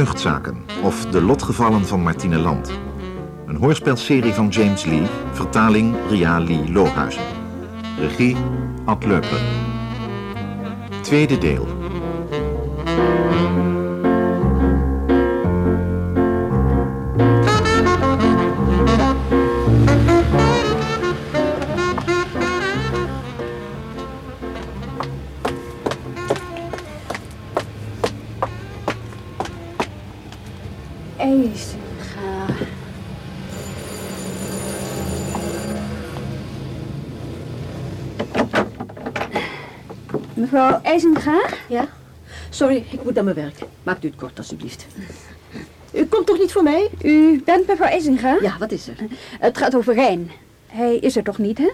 Jeugdzaken of De Lotgevallen van Martine Land. Een hoorspelserie van James Lee, vertaling Ria Lee Lohuizen. Regie Ad Leupler. Tweede deel. Ik moet naar mijn werk. Maakt u het kort, alstublieft. U komt toch niet voor mij? U bent mevrouw IJzinga? Ja, wat is er? Het gaat over Rijn. Hij is er toch niet, hè?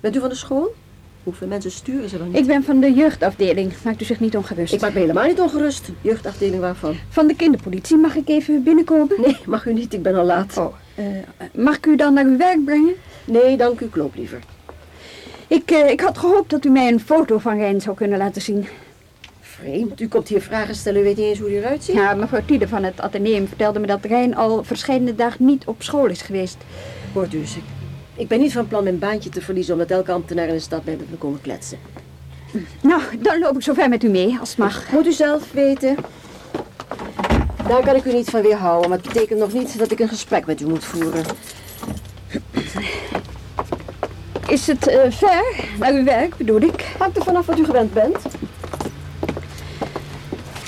Bent u van de school? Hoeveel mensen sturen ze dan niet? Ik ben van de jeugdafdeling. Maakt u zich niet ongerust. Ik maak me helemaal niet ongerust. Jeugdafdeling waarvan? Van de kinderpolitie. Mag ik even binnenkomen? Nee, mag u niet. Ik ben al laat. Oh, eh, mag ik u dan naar uw werk brengen? Nee, dank u. Ik loop liever. Ik, eh, ik had gehoopt dat u mij een foto van Rijn zou kunnen laten zien. Vreemd. U komt hier vragen stellen. U weet niet eens hoe hij eruit ziet. Ja, mevrouw Tiede van het Atheneum vertelde me dat Rijn al verschillende dagen niet op school is geweest. Hoort u eens. Ik, ik ben niet van plan mijn baantje te verliezen... omdat elke ambtenaar in de stad bij me wil komen kletsen. Nou, dan loop ik zo ver met u mee, als het mag. Moet u zelf weten. Daar kan ik u niet van weerhouden. Maar het betekent nog niet dat ik een gesprek met u moet voeren. Is het eh, ver naar uw werk, bedoel ik? Hangt er vanaf wat u gewend bent.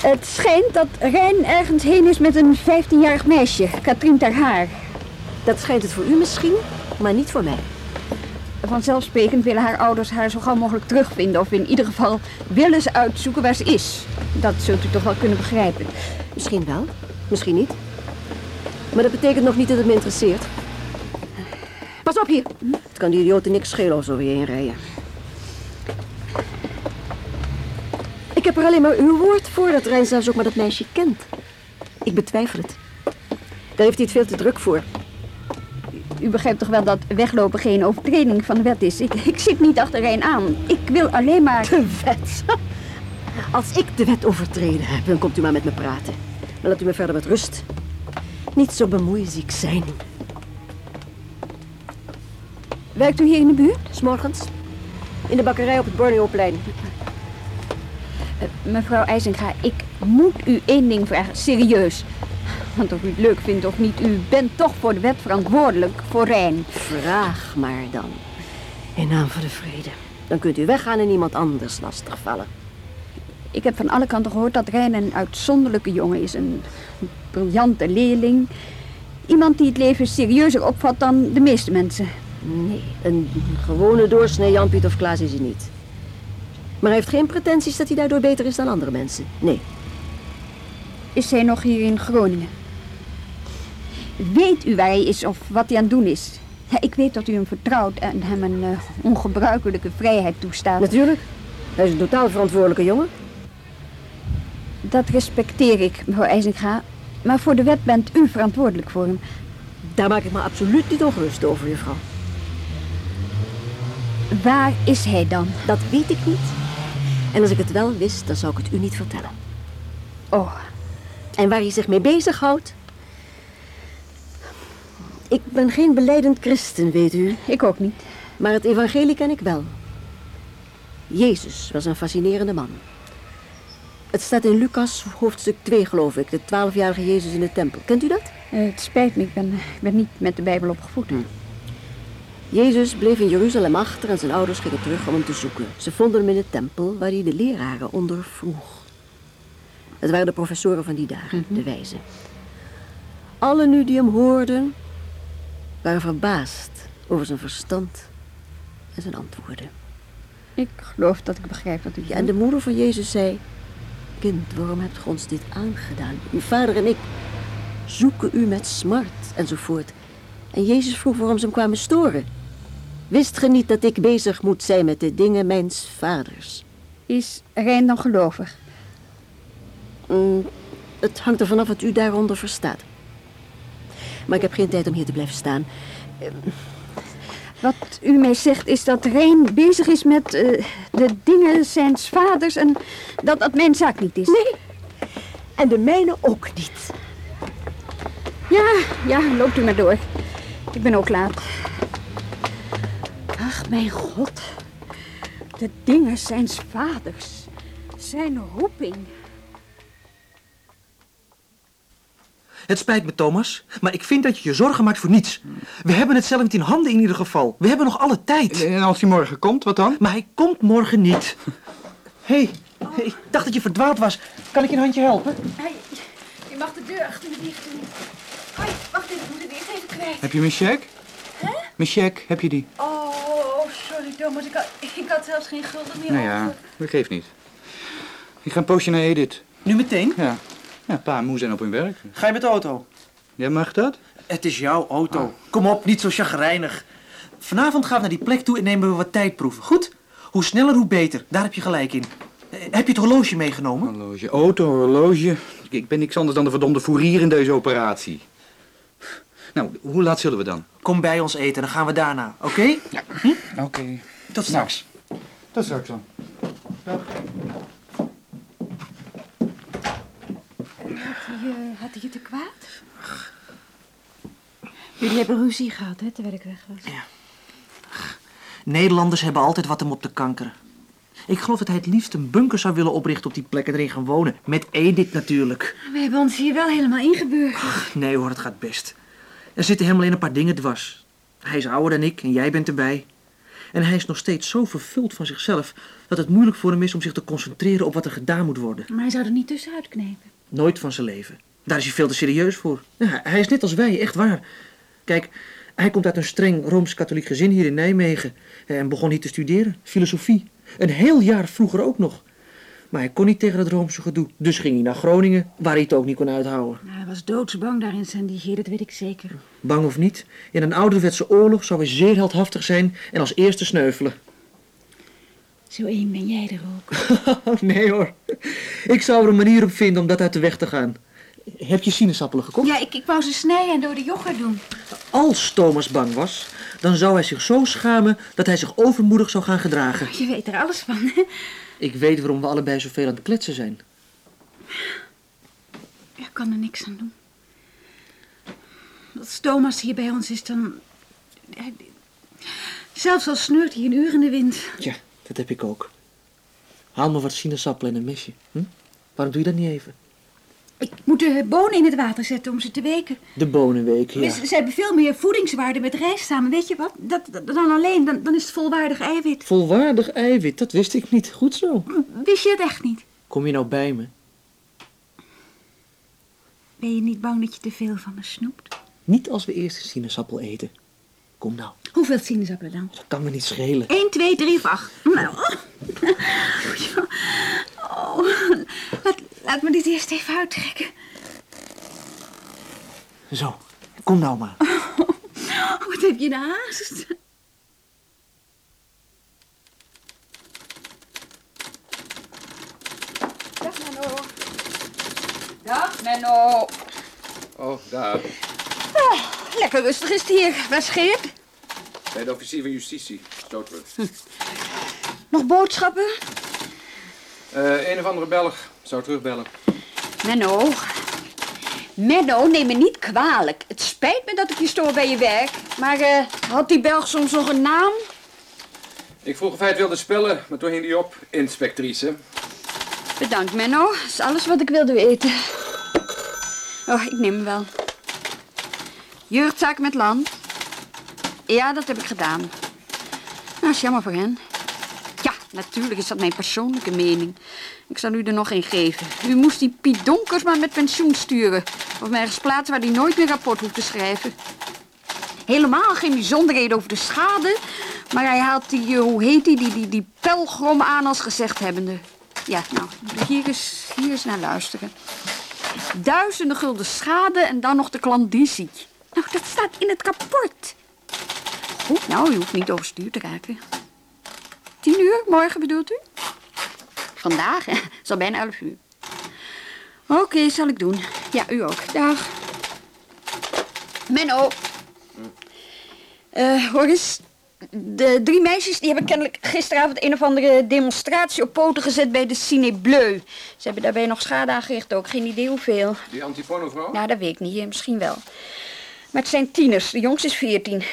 Het schijnt dat Rijn ergens heen is met een 15-jarig meisje, Katrien ter Haar. Dat schijnt het voor u misschien, maar niet voor mij. Vanzelfsprekend willen haar ouders haar zo gauw mogelijk terugvinden. Of in ieder geval willen ze uitzoeken waar ze is. Dat zult u toch wel kunnen begrijpen. Misschien wel, misschien niet. Maar dat betekent nog niet dat het me interesseert. Pas op hier. Het kan die idioten niks schelen of zo weer inrijden. Heb er alleen maar uw woord voor dat Rijn zelfs ook maar dat meisje kent. Ik betwijfel het. Daar heeft hij het veel te druk voor. U begrijpt toch wel dat weglopen geen overtreding van de wet is? Ik, ik zit niet achter Rijn aan. Ik wil alleen maar... De wet. Als ik de wet overtreden heb, dan komt u maar met me praten. Maar laat u me verder met rust. Niet zo bemoeiziek zijn. Werkt u hier in de buurt? S'morgens. In de bakkerij op het Borneoplein. Uh, mevrouw IJzinga, ik moet u één ding vragen, serieus. Want of u het leuk vindt of niet, u bent toch voor de wet verantwoordelijk voor Rijn. Vraag maar dan. In naam van de vrede. Dan kunt u weggaan en iemand anders lastigvallen. Ik heb van alle kanten gehoord dat Rijn een uitzonderlijke jongen is. Een briljante leerling. Iemand die het leven serieuzer opvat dan de meeste mensen. Nee, een gewone doorsnee Jan-Piet of Klaas is hij niet. Maar hij heeft geen pretenties dat hij daardoor beter is dan andere mensen. Nee. Is hij nog hier in Groningen? Weet u waar hij is of wat hij aan het doen is? Ja, ik weet dat u hem vertrouwt en hem een uh, ongebruikelijke vrijheid toestaat. Natuurlijk. Hij is een totaal verantwoordelijke jongen. Dat respecteer ik, mevrouw IJzinga. Maar voor de wet bent u verantwoordelijk voor hem. Daar maak ik me absoluut niet ongerust over, juffrouw. Waar is hij dan? Dat weet ik niet. En als ik het wel wist, dan zou ik het u niet vertellen. Oh. En waar hij zich mee bezighoudt? Ik ben geen beleidend christen, weet u. Ik ook niet. Maar het evangelie ken ik wel. Jezus was een fascinerende man. Het staat in Lucas, hoofdstuk 2, geloof ik. De twaalfjarige Jezus in de tempel. Kent u dat? Uh, het spijt me, ik ben, ik ben niet met de Bijbel opgevoed. Hm. Jezus bleef in Jeruzalem achter en zijn ouders gingen terug om hem te zoeken. Ze vonden hem in de tempel waar hij de leraren ondervroeg. Het waren de professoren van die dagen, mm -hmm. de wijzen. Alle nu die hem hoorden, waren verbaasd over zijn verstand en zijn antwoorden. Ik geloof dat ik begrijp wat u ja, En de moeder van Jezus zei... Kind, waarom hebt u ons dit aangedaan? Uw vader en ik zoeken u met smart, enzovoort. En Jezus vroeg waarom ze hem kwamen storen. Wist ge niet dat ik bezig moet zijn met de dingen mijns vaders? Is Rijn dan gelovig? Mm, het hangt er vanaf wat u daaronder verstaat. Maar ik heb geen tijd om hier te blijven staan. Wat u mij zegt is dat Rijn bezig is met uh, de dingen zijns vaders en dat dat mijn zaak niet is. Nee, En de mijne ook niet. Ja, ja, loopt u maar door. Ik ben ook laat. Ach, mijn god. De dingen zijn vaders. Zijn roeping. Het spijt me, Thomas, maar ik vind dat je je zorgen maakt voor niets. We hebben het zelf niet in handen in ieder geval. We hebben nog alle tijd. En als hij morgen komt, wat dan? Maar hij komt morgen niet. Hé, hey, ik dacht dat je verdwaald was. Kan ik je een handje helpen? Hey, je mag de deur achter me dicht doen. Hoi, wacht even, ik moet het eerst even kwijt. Heb je mijn cheque? Mijn cheque, heb je die? Oh, sorry Thomas. Ik had, ik had zelfs geen gulden meer Nou ja, dat geeft niet. Ik ga een poosje naar Edith. Nu meteen? Ja. Ja, pa en moe zijn op hun werk. Ga je met de auto? Jij mag dat? Het is jouw auto. Kom op, niet zo chagrijnig. Vanavond gaan we naar die plek toe en nemen we wat tijdproeven. Goed? Hoe sneller, hoe beter. Daar heb je gelijk in. Eh, Heb je het horloge meegenomen? Horloge, auto, horloge. Ik ben niks anders dan de verdomde fourier in deze operatie. Nou, hoe laat zullen we dan? Kom bij ons eten, dan gaan we daarna. Oké? Oké. Tot straks. Tot straks dan. Had hij je te kwaad? Jullie hebben ruzie gehad, hè, terwijl ik weg was. Nederlanders hebben altijd wat om op te kankeren. Ik geloof dat hij het liefst een bunker zou willen oprichten op die plek en erin gaan wonen. Met Edith natuurlijk. We hebben ons hier wel helemaal ingeburgerd. Nee hoor, het gaat best. Er zitten hem alleen een paar dingen dwars. Hij is ouder dan ik en jij bent erbij. En hij is nog steeds zo vervuld van zichzelf dat het moeilijk voor hem is om zich te concentreren op wat er gedaan moet worden. Maar hij zou er niet tussenuit knepen. Nooit van zijn leven. Daar is hij veel te serieus voor. Ja, hij is net als wij, echt waar. Kijk, hij komt uit een streng rooms-katholiek gezin hier in Nijmegen. En begon hier te studeren, filosofie. Een heel jaar vroeger ook nog. Maar hij kon niet tegen het roomse gedoe. Dus ging hij naar Groningen, waar hij het ook niet kon uithouden. Nou, hij was doodsbang daar in Saint-Dizier, dat weet ik zeker. Bang of niet, in een ouderwetse oorlog zou hij zeer heldhaftig zijn en als eerste sneuvelen. Zo één ben jij er ook. nee hoor, ik zou er een manier op vinden om dat uit de weg te gaan. Heb je sinaasappelen gekocht? Ja, ik, ik wou ze snijden en door de yoghurt doen. Als Thomas bang was, dan zou hij zich zo schamen dat hij zich overmoedig zou gaan gedragen. Je weet er alles van, hè? Ik weet waarom we allebei zoveel aan het kletsen zijn. Ik kan er niks aan doen. Als Thomas hier bij ons is, dan... Zelfs al sneurt hij een uur in de wind. Tja, dat heb ik ook. Haal me wat sinaasappelen en een mesje. Hm? Waarom doe je dat niet even? Ik moet de bonen in het water zetten om ze te weken. De bonenweek, ja. Ze, ze hebben veel meer voedingswaarde met rijst samen. Weet je wat? Dat, dat- dan alleen, dan, dan is het volwaardig eiwit. Volwaardig eiwit, dat wist ik niet. Goed zo. Wist je het echt niet? Kom je nou bij me? Ben je niet bang dat je te veel van me snoept? Niet als we eerst een sinaasappel eten. Kom nou, Hoeveel sinaasappelen dan? dat kan me niet schelen. 1, 2, 3 of 8. Nou. Oh, laat me dit eerst even uittrekken. Zo, kom nou maar. Wat heb je nou haast? Dag Menno. Dag Menno. Oh, daar. Lekker rustig is het hier. Waar is Geert? Bij de officier van justitie. Zo terug. Nog boodschappen? Eh, een of andere Belg. Zou terugbellen. Menno. Menno, neem me niet kwalijk. Het spijt me dat ik je stoor bij je werk. Maar eh, had die Belg soms nog een naam? Ik vroeg of hij het wilde spellen, maar toen hing hij op. Inspectrice. Bedankt, Menno. Dat is alles wat ik wilde weten. Oh, ik neem hem wel. Jeugdzaak met land. Ja, dat heb ik gedaan. Nou, is jammer voor hen. Natuurlijk is dat mijn persoonlijke mening. Ik zal u er nog een geven. U moest die Piet Donkers maar met pensioen sturen. Of mij ergens plaatsen waar hij nooit meer rapport hoeft te schrijven. Helemaal geen bijzonderheden over de schade. Maar hij had die, eh, hoe heet die, die, die, die pelgrom aan als gezegdhebbende. Ja, nou, hier is, hier is naar luisteren. Duizenden gulden schade en dan nog de klandizie. Nou, dat staat in het rapport. Goed, nou, u hoeft niet overstuur te raken. Tien uur, morgen bedoelt u? Vandaag, hè? Het is al bijna elf uur. Oké, zal ik doen. Ja, u ook. Dag. Menno. Eh, hoor eens. de drie meisjes die hebben kennelijk gisteravond een of andere demonstratie op poten gezet bij de Cine Bleu. Ze hebben daarbij nog schade aangericht ook, geen idee hoeveel. Die antipornovrouw? Nou, dat weet ik niet, eh, misschien wel. Maar het zijn tieners, de jongste is veertien.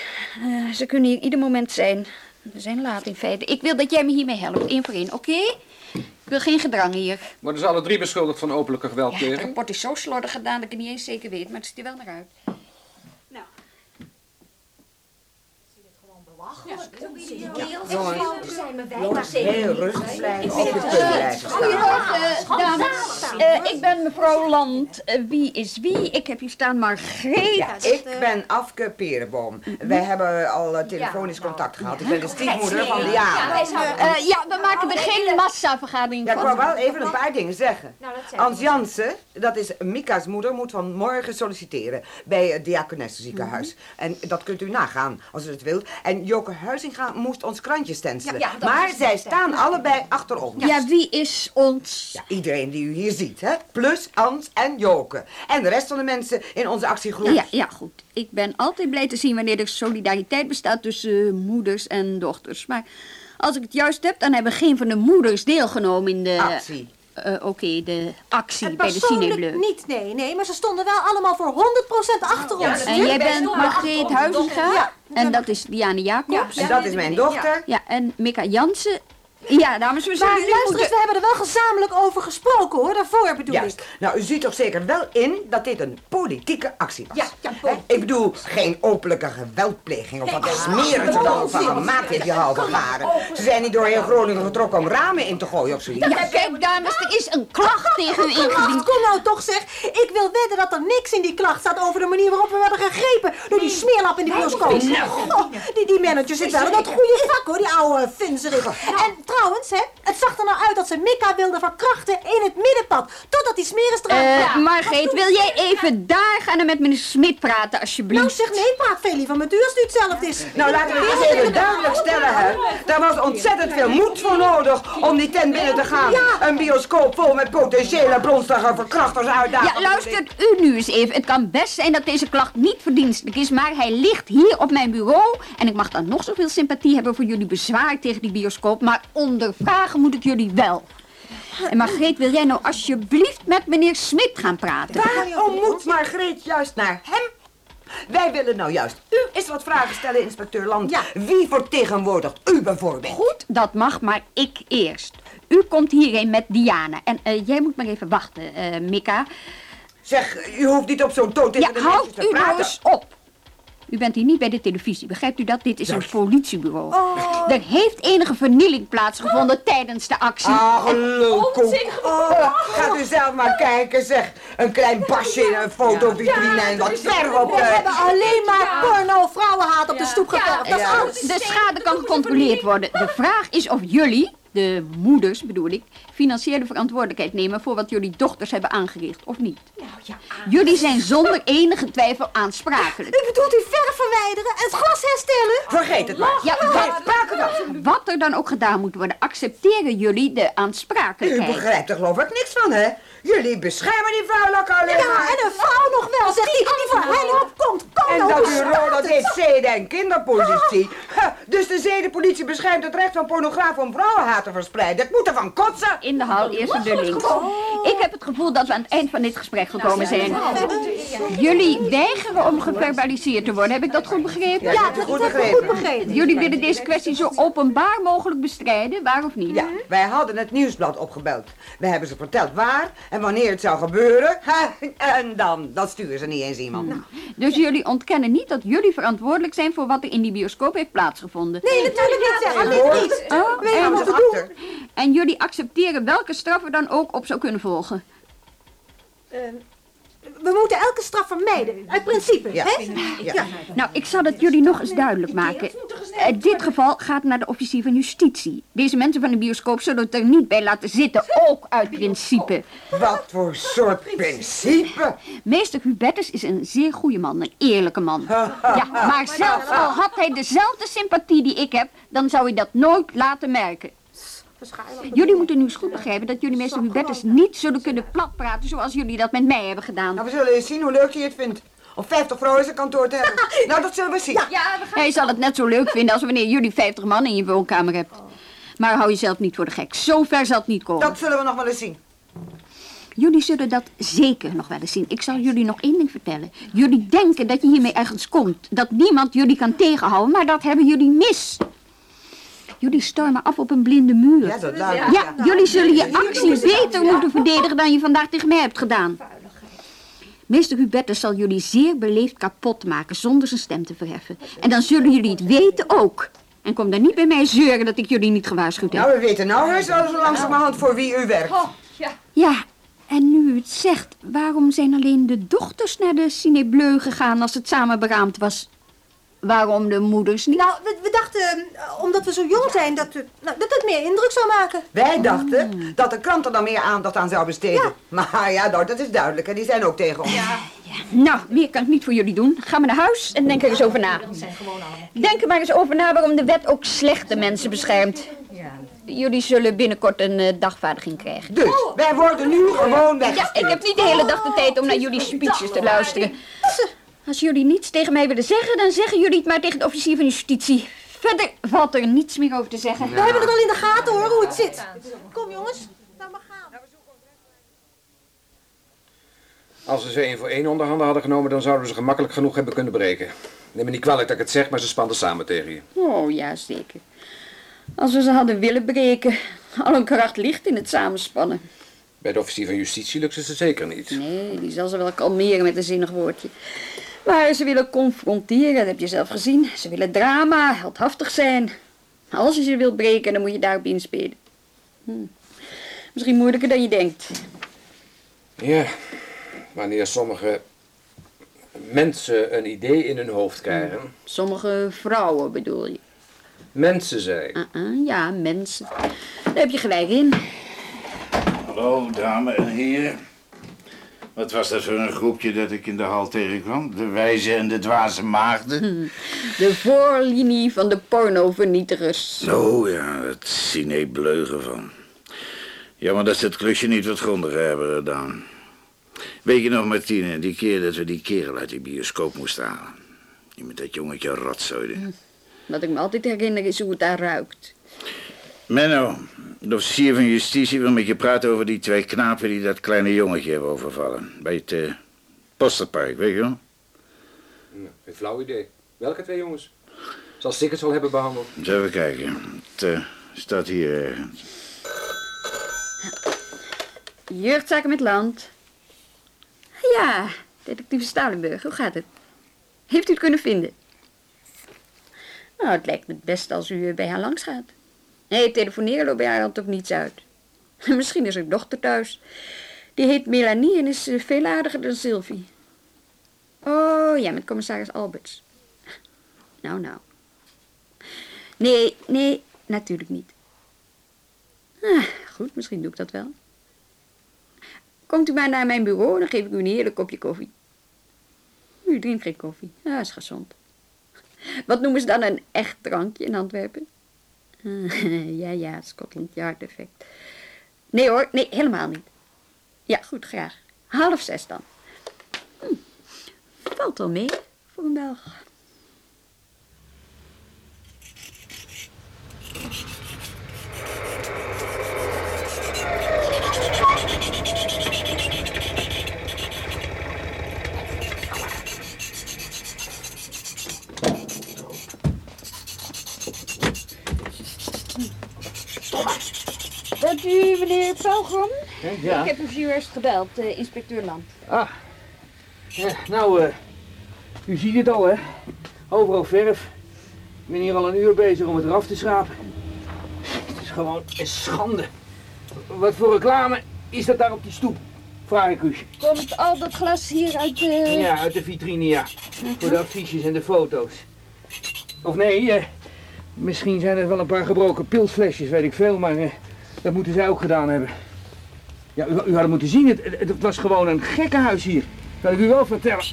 Eh, ze kunnen hier ieder moment zijn. We zijn laat in feite. Ik wil dat jij me hiermee helpt, één voor één, oké? Ik wil geen gedrang hier. Worden ze alle drie beschuldigd van openlijke Ja, het geweldpleging? rapport is zo slordig gedaan dat ik het niet eens zeker weet, maar het ziet er wel naar uit. Nou. Heel rustig blijven. Op je punt blijven staan. Goedemorgen, dames. Eh, ik ben mevrouw Land. Eh, wie is wie? Ik heb hier staan Margreet. Ja, ik ben Afke Perenboom. Wij hebben al eh, telefonisch contact gehad. Ik ben de stiefmoeder van Diana. Eh, ja, we maken er geen massavergadering Ja, ik wou wel even een paar dingen zeggen. Ans Jansen, dat is Mika's moeder, moet vanmorgen solliciteren bij het Diakonessenziekenhuis. En dat kunt u nagaan als u het wilt. En Joke Huizinga moest ons krantje stencelen. maar zij staan allebei achter ons. Ja, wie is ons? Ja, iedereen die u hier ziet, hè? Plus Ans en Joke. En de rest van de mensen in onze actiegroep. Ja, ja, goed. Ik ben altijd blij te zien wanneer er solidariteit bestaat tussen moeders en dochters. Maar als ik het juist heb, dan hebben geen van de moeders deelgenomen in de... Actie. Eh, Oké, de actie En bij de Cinebleu. niet, nee, nee. Maar ze stonden wel allemaal voor 100% achter ons. En jij bent Margreet Huizinga. Ja. En dat is Diane Jacobs. En dat is mijn dochter. Ja, en Mika Jansen. Ja, dames, we zullen Maar nu luister moeten... eens, we hebben er wel gezamenlijk over gesproken, hoor. Daarvoor bedoel Juist. ik. Nou, u ziet toch zeker wel in dat dit een politieke actie was. Ja, ja, Hè? Ik bedoel, geen openlijke geweldpleging of wat dan ook van gemaakt heeft, die halve garen. Ze zijn niet door heel Groningen getrokken om ramen in te gooien of zoiets. Ja, kijk, dames, er is een klacht tegen u ingediend. Kom nou toch, zeg. Ik wil wedden dat er niks in die klacht staat over de manier waarop we werden gegrepen door die smeerlap in de bioscoop. Goh, die, die manager zit wel in dat goede vak, hoor, die oude vinzerik. En trouwens, hè, het zag er nou uit dat ze Mika wilde verkrachten in het middenpad. Totdat die smeris eraan Eh, Margreet, wil jij even daar gaan en met meneer Smit praten, Nou alsjeblieft? zeg, nee, praat veel liever met u als het u hetzelfde is. Nou, laten we eens even duidelijk stellen, hè. Daar was ontzettend veel moed voor nodig om die tent binnen te gaan. Een bioscoop vol met potentiële bronstige verkrachters uitdagen. Ja, luistert u nu eens even. Het kan best zijn dat deze klacht niet verdienstelijk is, maar hij ligt hier op mijn bureau. En ik mag dan nog zoveel sympathie hebben voor jullie bezwaar tegen die bioscoop, maar ondervragen moet ik jullie wel. En Margreet, wil jij nou alsjeblieft met meneer Smit gaan praten? Waarom moet Margreet juist naar hem? Wij willen nou juist u eens wat vragen stellen, inspecteur Land. Ja. Wie vertegenwoordigt u bijvoorbeeld? Goed, dat mag, maar ik eerst. U komt hierheen met Diana. En eh, jij moet maar even wachten, eh Mika. Zeg, u hoeft niet op zo'n toon tegen Ja, de houd mensen te u nou praten. eens op. U bent hier niet bij de televisie, begrijpt u dat? Dit is een politiebureau. Er heeft enige vernieling plaatsgevonden tijdens de actie. Ah, lulkoek. Oh, gaat u zelf maar kijken, zeg. Een klein basje in een fotovitrine en wat verf op We hebben alleen maar porno vrouwenhaat op de stoep geverfd. Dat is Ja. alles. De schade kan gecontroleerd worden. De vraag is of jullie, de moeders bedoel ik, financiële verantwoordelijkheid nemen voor wat jullie dochters hebben aangericht, of niet? Jullie zijn zonder enige twijfel aansprakelijk. U bedoelt u verf verwijderen en het glas herstellen? Vergeet het maar. Ja, wat, wat er dan ook gedaan moet worden, accepteren jullie de U aansprakelijkheid? begrijpt er geloof ik niks van, hè? Jullie beschermen die vuilakken alleen Ja, maar. en een vrouw nog wel, zegt die, die voor hen opkomt. Kom En nou, dat bureau, dat heet zeden- en kinderpolitie. Ha, dus de zedenpolitie beschermt het recht van pornografen om vrouwenhaat te verspreiden. Het moet ervan kotsen. In de hal, eerst de links. Ik heb het gevoel dat we aan het eind van dit gesprek gekomen zijn. Jullie weigeren om geverbaliseerd te worden, heb ik dat goed begrepen? Ja, dat goed heb ik begrepen. goed begrepen. Jullie willen deze kwestie zo openbaar mogelijk bestrijden, waar of niet? Ja, wij hadden het nieuwsblad opgebeld. We hebben ze verteld waar en wanneer het zou gebeuren. Ha, en dan, dat sturen ze niet eens iemand. Dus jullie ontkennen niet dat jullie verantwoordelijk zijn voor wat er in die bioscoop heeft plaatsgevonden? Nee, natuurlijk niet, zeg. Woord. niet. Oh, Weet je wat doen? En jullie accepteren welke straf er dan ook op zou kunnen volgen? We moeten elke straf vermijden, uit principe. Ja. Hè? Ja. Nou, ik zal het jullie nog eens duidelijk maken. Eh, dit geval gaat naar de officier van justitie. Deze mensen van de bioscoop zullen het er niet bij laten zitten, ook uit principe. Wat voor soort principe? Meester Hubertus is een zeer goede man, een eerlijke man. Ja, maar zelfs al had hij dezelfde sympathie die ik heb, dan zou hij dat nooit laten merken. Jullie moeten nu eens goed begrijpen dat jullie meester Hubertus niet zullen kunnen platpraten zoals jullie dat met mij hebben gedaan. Nou, we zullen eens zien hoe leuk je het vindt. om 50 vrouwen in zijn kantoor te hebben. nou, dat zullen we zien. Hij zal het net zo leuk vinden als wanneer jullie 50 man in je woonkamer hebt. Maar hou jezelf niet voor de gek. Zo ver zal het niet komen. Dat zullen we nog wel eens zien. Jullie zullen dat zeker nog wel eens zien. Ik zal jullie nog één ding vertellen. Jullie denken dat je hiermee ergens komt. Dat niemand jullie kan tegenhouden, maar dat hebben jullie mis. Jullie stormen af op een blinde muur. Ja, dat laat Ja, jullie zullen je actie beter moeten verdedigen dan je vandaag tegen mij hebt gedaan. Meester Hubertus zal jullie zeer beleefd kapot maken zonder zijn stem te verheffen. En dan zullen jullie het weten ook. En kom dan niet bij mij zeuren dat ik jullie niet gewaarschuwd heb. Nou, we weten nou heus wel zo langzamerhand voor wie u werkt. Ja, en nu u het zegt, waarom zijn alleen de dochters naar de cinebleu gegaan als het samen beraamd was? Waarom de moeders niet? Nou, we, we dachten, eh, omdat we zo jong zijn, dat, we, nou, dat het meer indruk zou maken. Wij dachten dat de krant er dan meer aandacht aan zou besteden. Maar ja, nou, dat is duidelijk. En die zijn ook tegen ons. Nou, meer kan ik niet voor jullie doen. Ga maar naar huis en denk er eens over na. Denk er maar eens over na waarom de wet ook slechte mensen beschermt. Jullie zullen binnenkort een eh, dagvaardiging krijgen. Dus, wij worden nu gewoon Ja, weggestuurd. ik heb niet de hele dag de tijd om naar jullie speeches te luisteren. Als jullie niets tegen mij willen zeggen, dan zeggen jullie het maar tegen de officier van justitie. Verder valt er niets meer over te zeggen. We hebben het al in de gaten hoor, hoe het zit. Kom jongens, nou maar gaan. Als we ze één voor één onder handen hadden genomen, dan zouden we ze gemakkelijk genoeg hebben kunnen breken. Neem me niet kwalijk dat ik het zeg, maar ze spanden samen tegen je. Oh, ja, zeker. Als we ze hadden willen breken, al hun kracht ligt in het samenspannen. Bij de officier van justitie lukt ze zeker niet. Nee, die zal ze wel kalmeren met een zinnig woordje. Maar ze willen confronteren, dat heb je zelf gezien. Ze willen drama, heldhaftig zijn. Als je ze wilt breken, dan moet je daarop inspelen. Hm. Misschien moeilijker dan je denkt. Ja, wanneer sommige mensen een idee in hun hoofd krijgen. Sommige vrouwen bedoel je. Mensen zei ik. Uh-uh, ja, mensen. Daar heb je gelijk in. Hallo, dames en heren. Wat was dat voor een groepje dat ik in de hal tegenkwam? De wijze en de dwaze maagden? De voorlinie van de pornovernietigers. Oh ja, het cinebleugen van. Jammer dat ze het klusje niet wat grondiger hebben gedaan. Weet je nog, Martine, die keer dat we die kerel uit die bioscoop moesten halen? Die met dat jongetje rotzooide. Wat ik me altijd herinner is hoe het daar ruikt. Menno, de officier van justitie wil met je praten over die twee knapen die dat kleine jongetje hebben overvallen. Bij het eh, Posterpark, weet je wel? Nou, een flauw idee. Welke twee jongens? Zal het wel hebben behandeld? Eens even kijken. Het eh, staat hier ergens. Jeugdzaken met land. Ja, detectieve Stalenburg, hoe gaat het? Heeft u het kunnen vinden? Nou, het lijkt me het beste als u eh, bij haar langs gaat. Nee, telefoneren loopt bij haar hand ook niets uit. Misschien is haar dochter thuis. Die heet Melanie en is eh, veel aardiger dan Sylvie. Oh, ja, met commissaris Alberts. Nou, nou. Nee, nee, natuurlijk niet. Ah, goed, misschien doe ik dat wel. Komt u maar naar mijn bureau, dan geef ik u een heerlijk kopje koffie. U drinkt geen koffie. Ja, is gezond. Wat noemen ze dan een echt drankje in Antwerpen? Ja, ja, Scotland Yard effect. Nee hoor, nee, helemaal niet. Ja, goed, graag. Half zes dan. Hm. Valt wel mee voor een. U meneer Pelgrim? Ja. Ik heb u zojuist gebeld, eh, inspecteur Land. Ah. Ja, nou, eh, u ziet het al, hè. Overal verf. Ik ben hier al een uur bezig om het eraf te schrapen. Het is gewoon een schande. Wat voor reclame is dat daar op die stoep? Vraag ik u. Komt al dat glas hier uit de... Ja, uit de vitrine, ja. Voor de affiches en de foto's. Of nee, eh, misschien zijn er wel een paar gebroken pilsflesjes, weet ik veel, maar eh, dat moeten zij ook gedaan hebben. Ja, u, u had het moeten zien, het, het, het was gewoon een gekkenhuis hier. Kan ik u wel vertellen.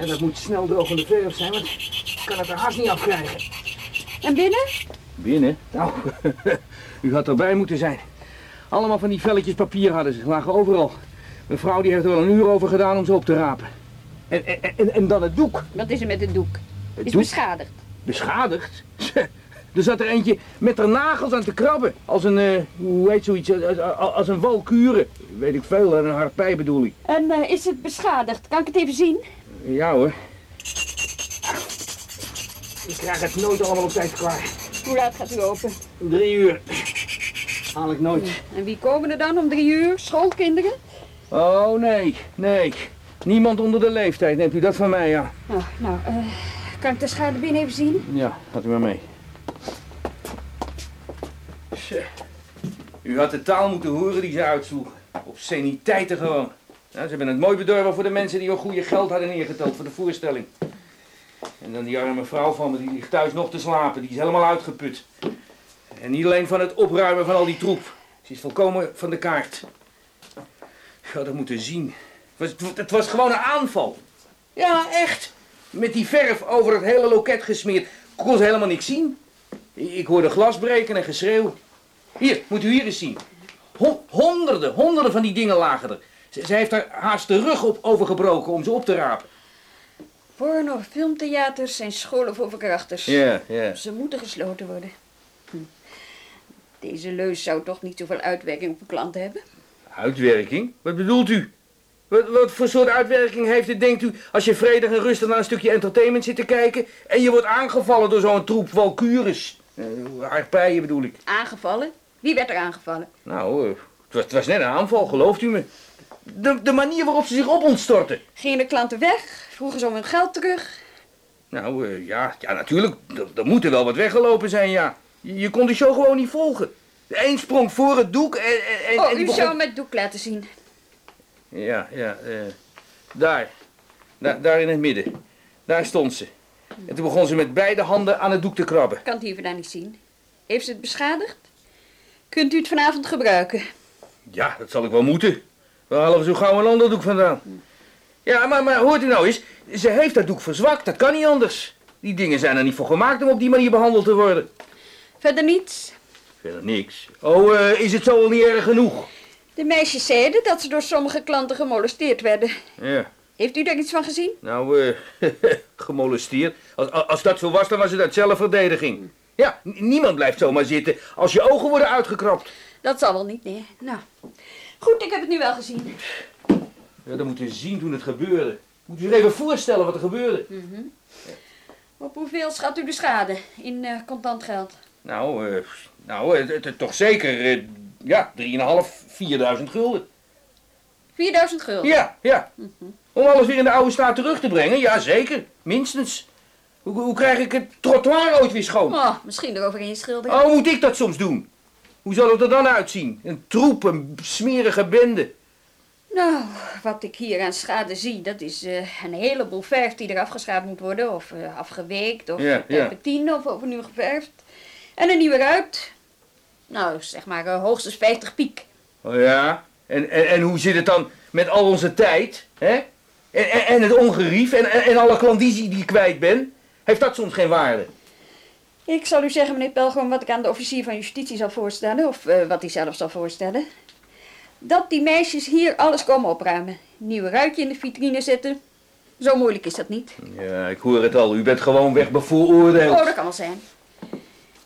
Ja, dat moet snel drogende verf zijn, want ik kan het er haast niet afkrijgen. En binnen? Binnen? Nou, u had erbij moeten zijn. Allemaal van die velletjes papier hadden ze, lagen overal. Mijn vrouw die heeft er wel een uur over gedaan om ze op te rapen. En, en, en, en dan het doek. Wat is er met het doek? Het is doek? beschadigd. Beschadigd? Er zat er eentje met haar nagels aan te krabben. Als een, eh, hoe heet zoiets, als, als- als een walkuren. Weet ik veel, een harpij bedoel ik. En eh, is het beschadigd? Kan ik het even zien? Ja hoor. Ik krijg het nooit allemaal op tijd klaar. Hoe laat gaat u open? Drie uur. Haal ik nooit. En wie komen er dan om drie uur? Schoolkinderen? Oh nee, nee. Niemand onder de leeftijd, neemt u dat van mij, ja. Nou, nou eh, kan ik de schade binnen even zien? Ja, gaat u maar mee. U had de taal moeten horen die ze uitsloegen. Obsceniteiten gewoon. Ze hebben het mooi bedorven voor de mensen die al goede geld hadden neergeteld voor de voorstelling. En dan die arme vrouw van me, die ligt thuis nog te slapen. Die is helemaal uitgeput. En niet alleen van het opruimen van al die troep. Ze is volkomen van de kaart. Je had het moeten zien. Het was, het was gewoon een aanval. Ja, echt. Met die verf over het hele loket gesmeerd. Kon ze helemaal niks zien. Ik hoorde glas breken en geschreeuw. Hier, moet u hier eens zien. Ho- honderden, honderden van die dingen lagen er. Ze, ze heeft daar haast de rug op overgebroken om ze op te rapen. Porno, filmtheaters en scholen voor verkrachters. Ja, ja. Ze moeten gesloten worden. Hm. Deze leus zou toch niet zoveel uitwerking op een klant hebben? Uitwerking? Wat bedoelt u? Wat, wat voor soort uitwerking heeft het, denkt u, als je vredig en rustig naar een stukje entertainment zit te kijken en je wordt aangevallen door zo'n troep walkures? Uh, harpijen bedoel ik. Aangevallen? Wie werd er aangevallen? Nou, eh, het, was, het was net een aanval, gelooft u me. De, de manier waarop ze zich op ons stortten. Gingen de klanten weg? Vroegen ze om hun geld terug? Nou, eh, ja, ja, natuurlijk. Er, moet er wel wat weggelopen zijn, ja. Je, je kon de show gewoon niet volgen. Een sprong voor het doek en... en, en oh, en u begon- zou met doek laten zien. Ja, ja, eh, daar. Da- daar in het midden. Daar stond ze. En toen begon ze met beide handen aan het doek te krabben. Kan het hier vandaan niet zien. Heeft ze het beschadigd? Kunt u het vanavond gebruiken? Ja, dat zal ik wel moeten. We halen zo gauw een ander doek vandaan. Ja, maar, maar hoort u nou eens. Ze heeft dat doek verzwakt, dat kan niet anders. Die dingen zijn er niet voor gemaakt om op die manier behandeld te worden. Verder niets. Verder niks. Oh, eh, is het zo wel niet erg genoeg? De meisjes zeiden dat ze door sommige klanten gemolesteerd werden. Ja. Heeft u daar iets van gezien? Nou, eh, gemolesteerd. Als, als dat zo was, dan was het uit zelfverdediging. Ja, niemand blijft zomaar zitten als je ogen worden uitgekrapt. Dat zal wel niet, nee. Nou, goed, ik heb het nu wel gezien. Ja, dat moet u zien toen het gebeurde. Moet u zich even voorstellen wat er gebeurde. Mhm. Op hoeveel schat u de schade in eh, contant geld? Nou, eh, nou toch zeker, eh, ja, 3,5, 4.000 gulden. 4000 gulden. Ja, ja. Om alles weer in de oude staat terug te brengen, ja zeker. Minstens. Hoe, hoe krijg ik het trottoir ooit weer schoon? Oh, misschien eroverheen schilderen. Oh, moet ik dat soms doen? Hoe zal het er dan uitzien? Een troep, een smerige bende. Nou, wat ik hier aan schade zie, dat is eh, een heleboel verf die er afgeschraapt moet worden. Of eh, afgeweekt, of Ja, terpentine, of overnieuw geverfd. En een nieuwe ruit. Nou, zeg maar eh, hoogstens 50 piek. Oh ja? En, en, en hoe zit het dan met al onze tijd? Hè? En, en, en het ongerief en, en, en alle klandizie die ik kwijt ben? Heeft dat soms geen waarde? Ik zal u zeggen, meneer Pelgrim, wat ik aan de officier van justitie zal voorstellen, of eh, wat hij zelf zal voorstellen. Dat die meisjes hier alles komen opruimen. Nieuwe ruitje in de vitrine zetten. Zo moeilijk is dat niet. Ja, ik hoor het al. U bent gewoon weg bevooroordeeld. Oh, dat kan wel zijn.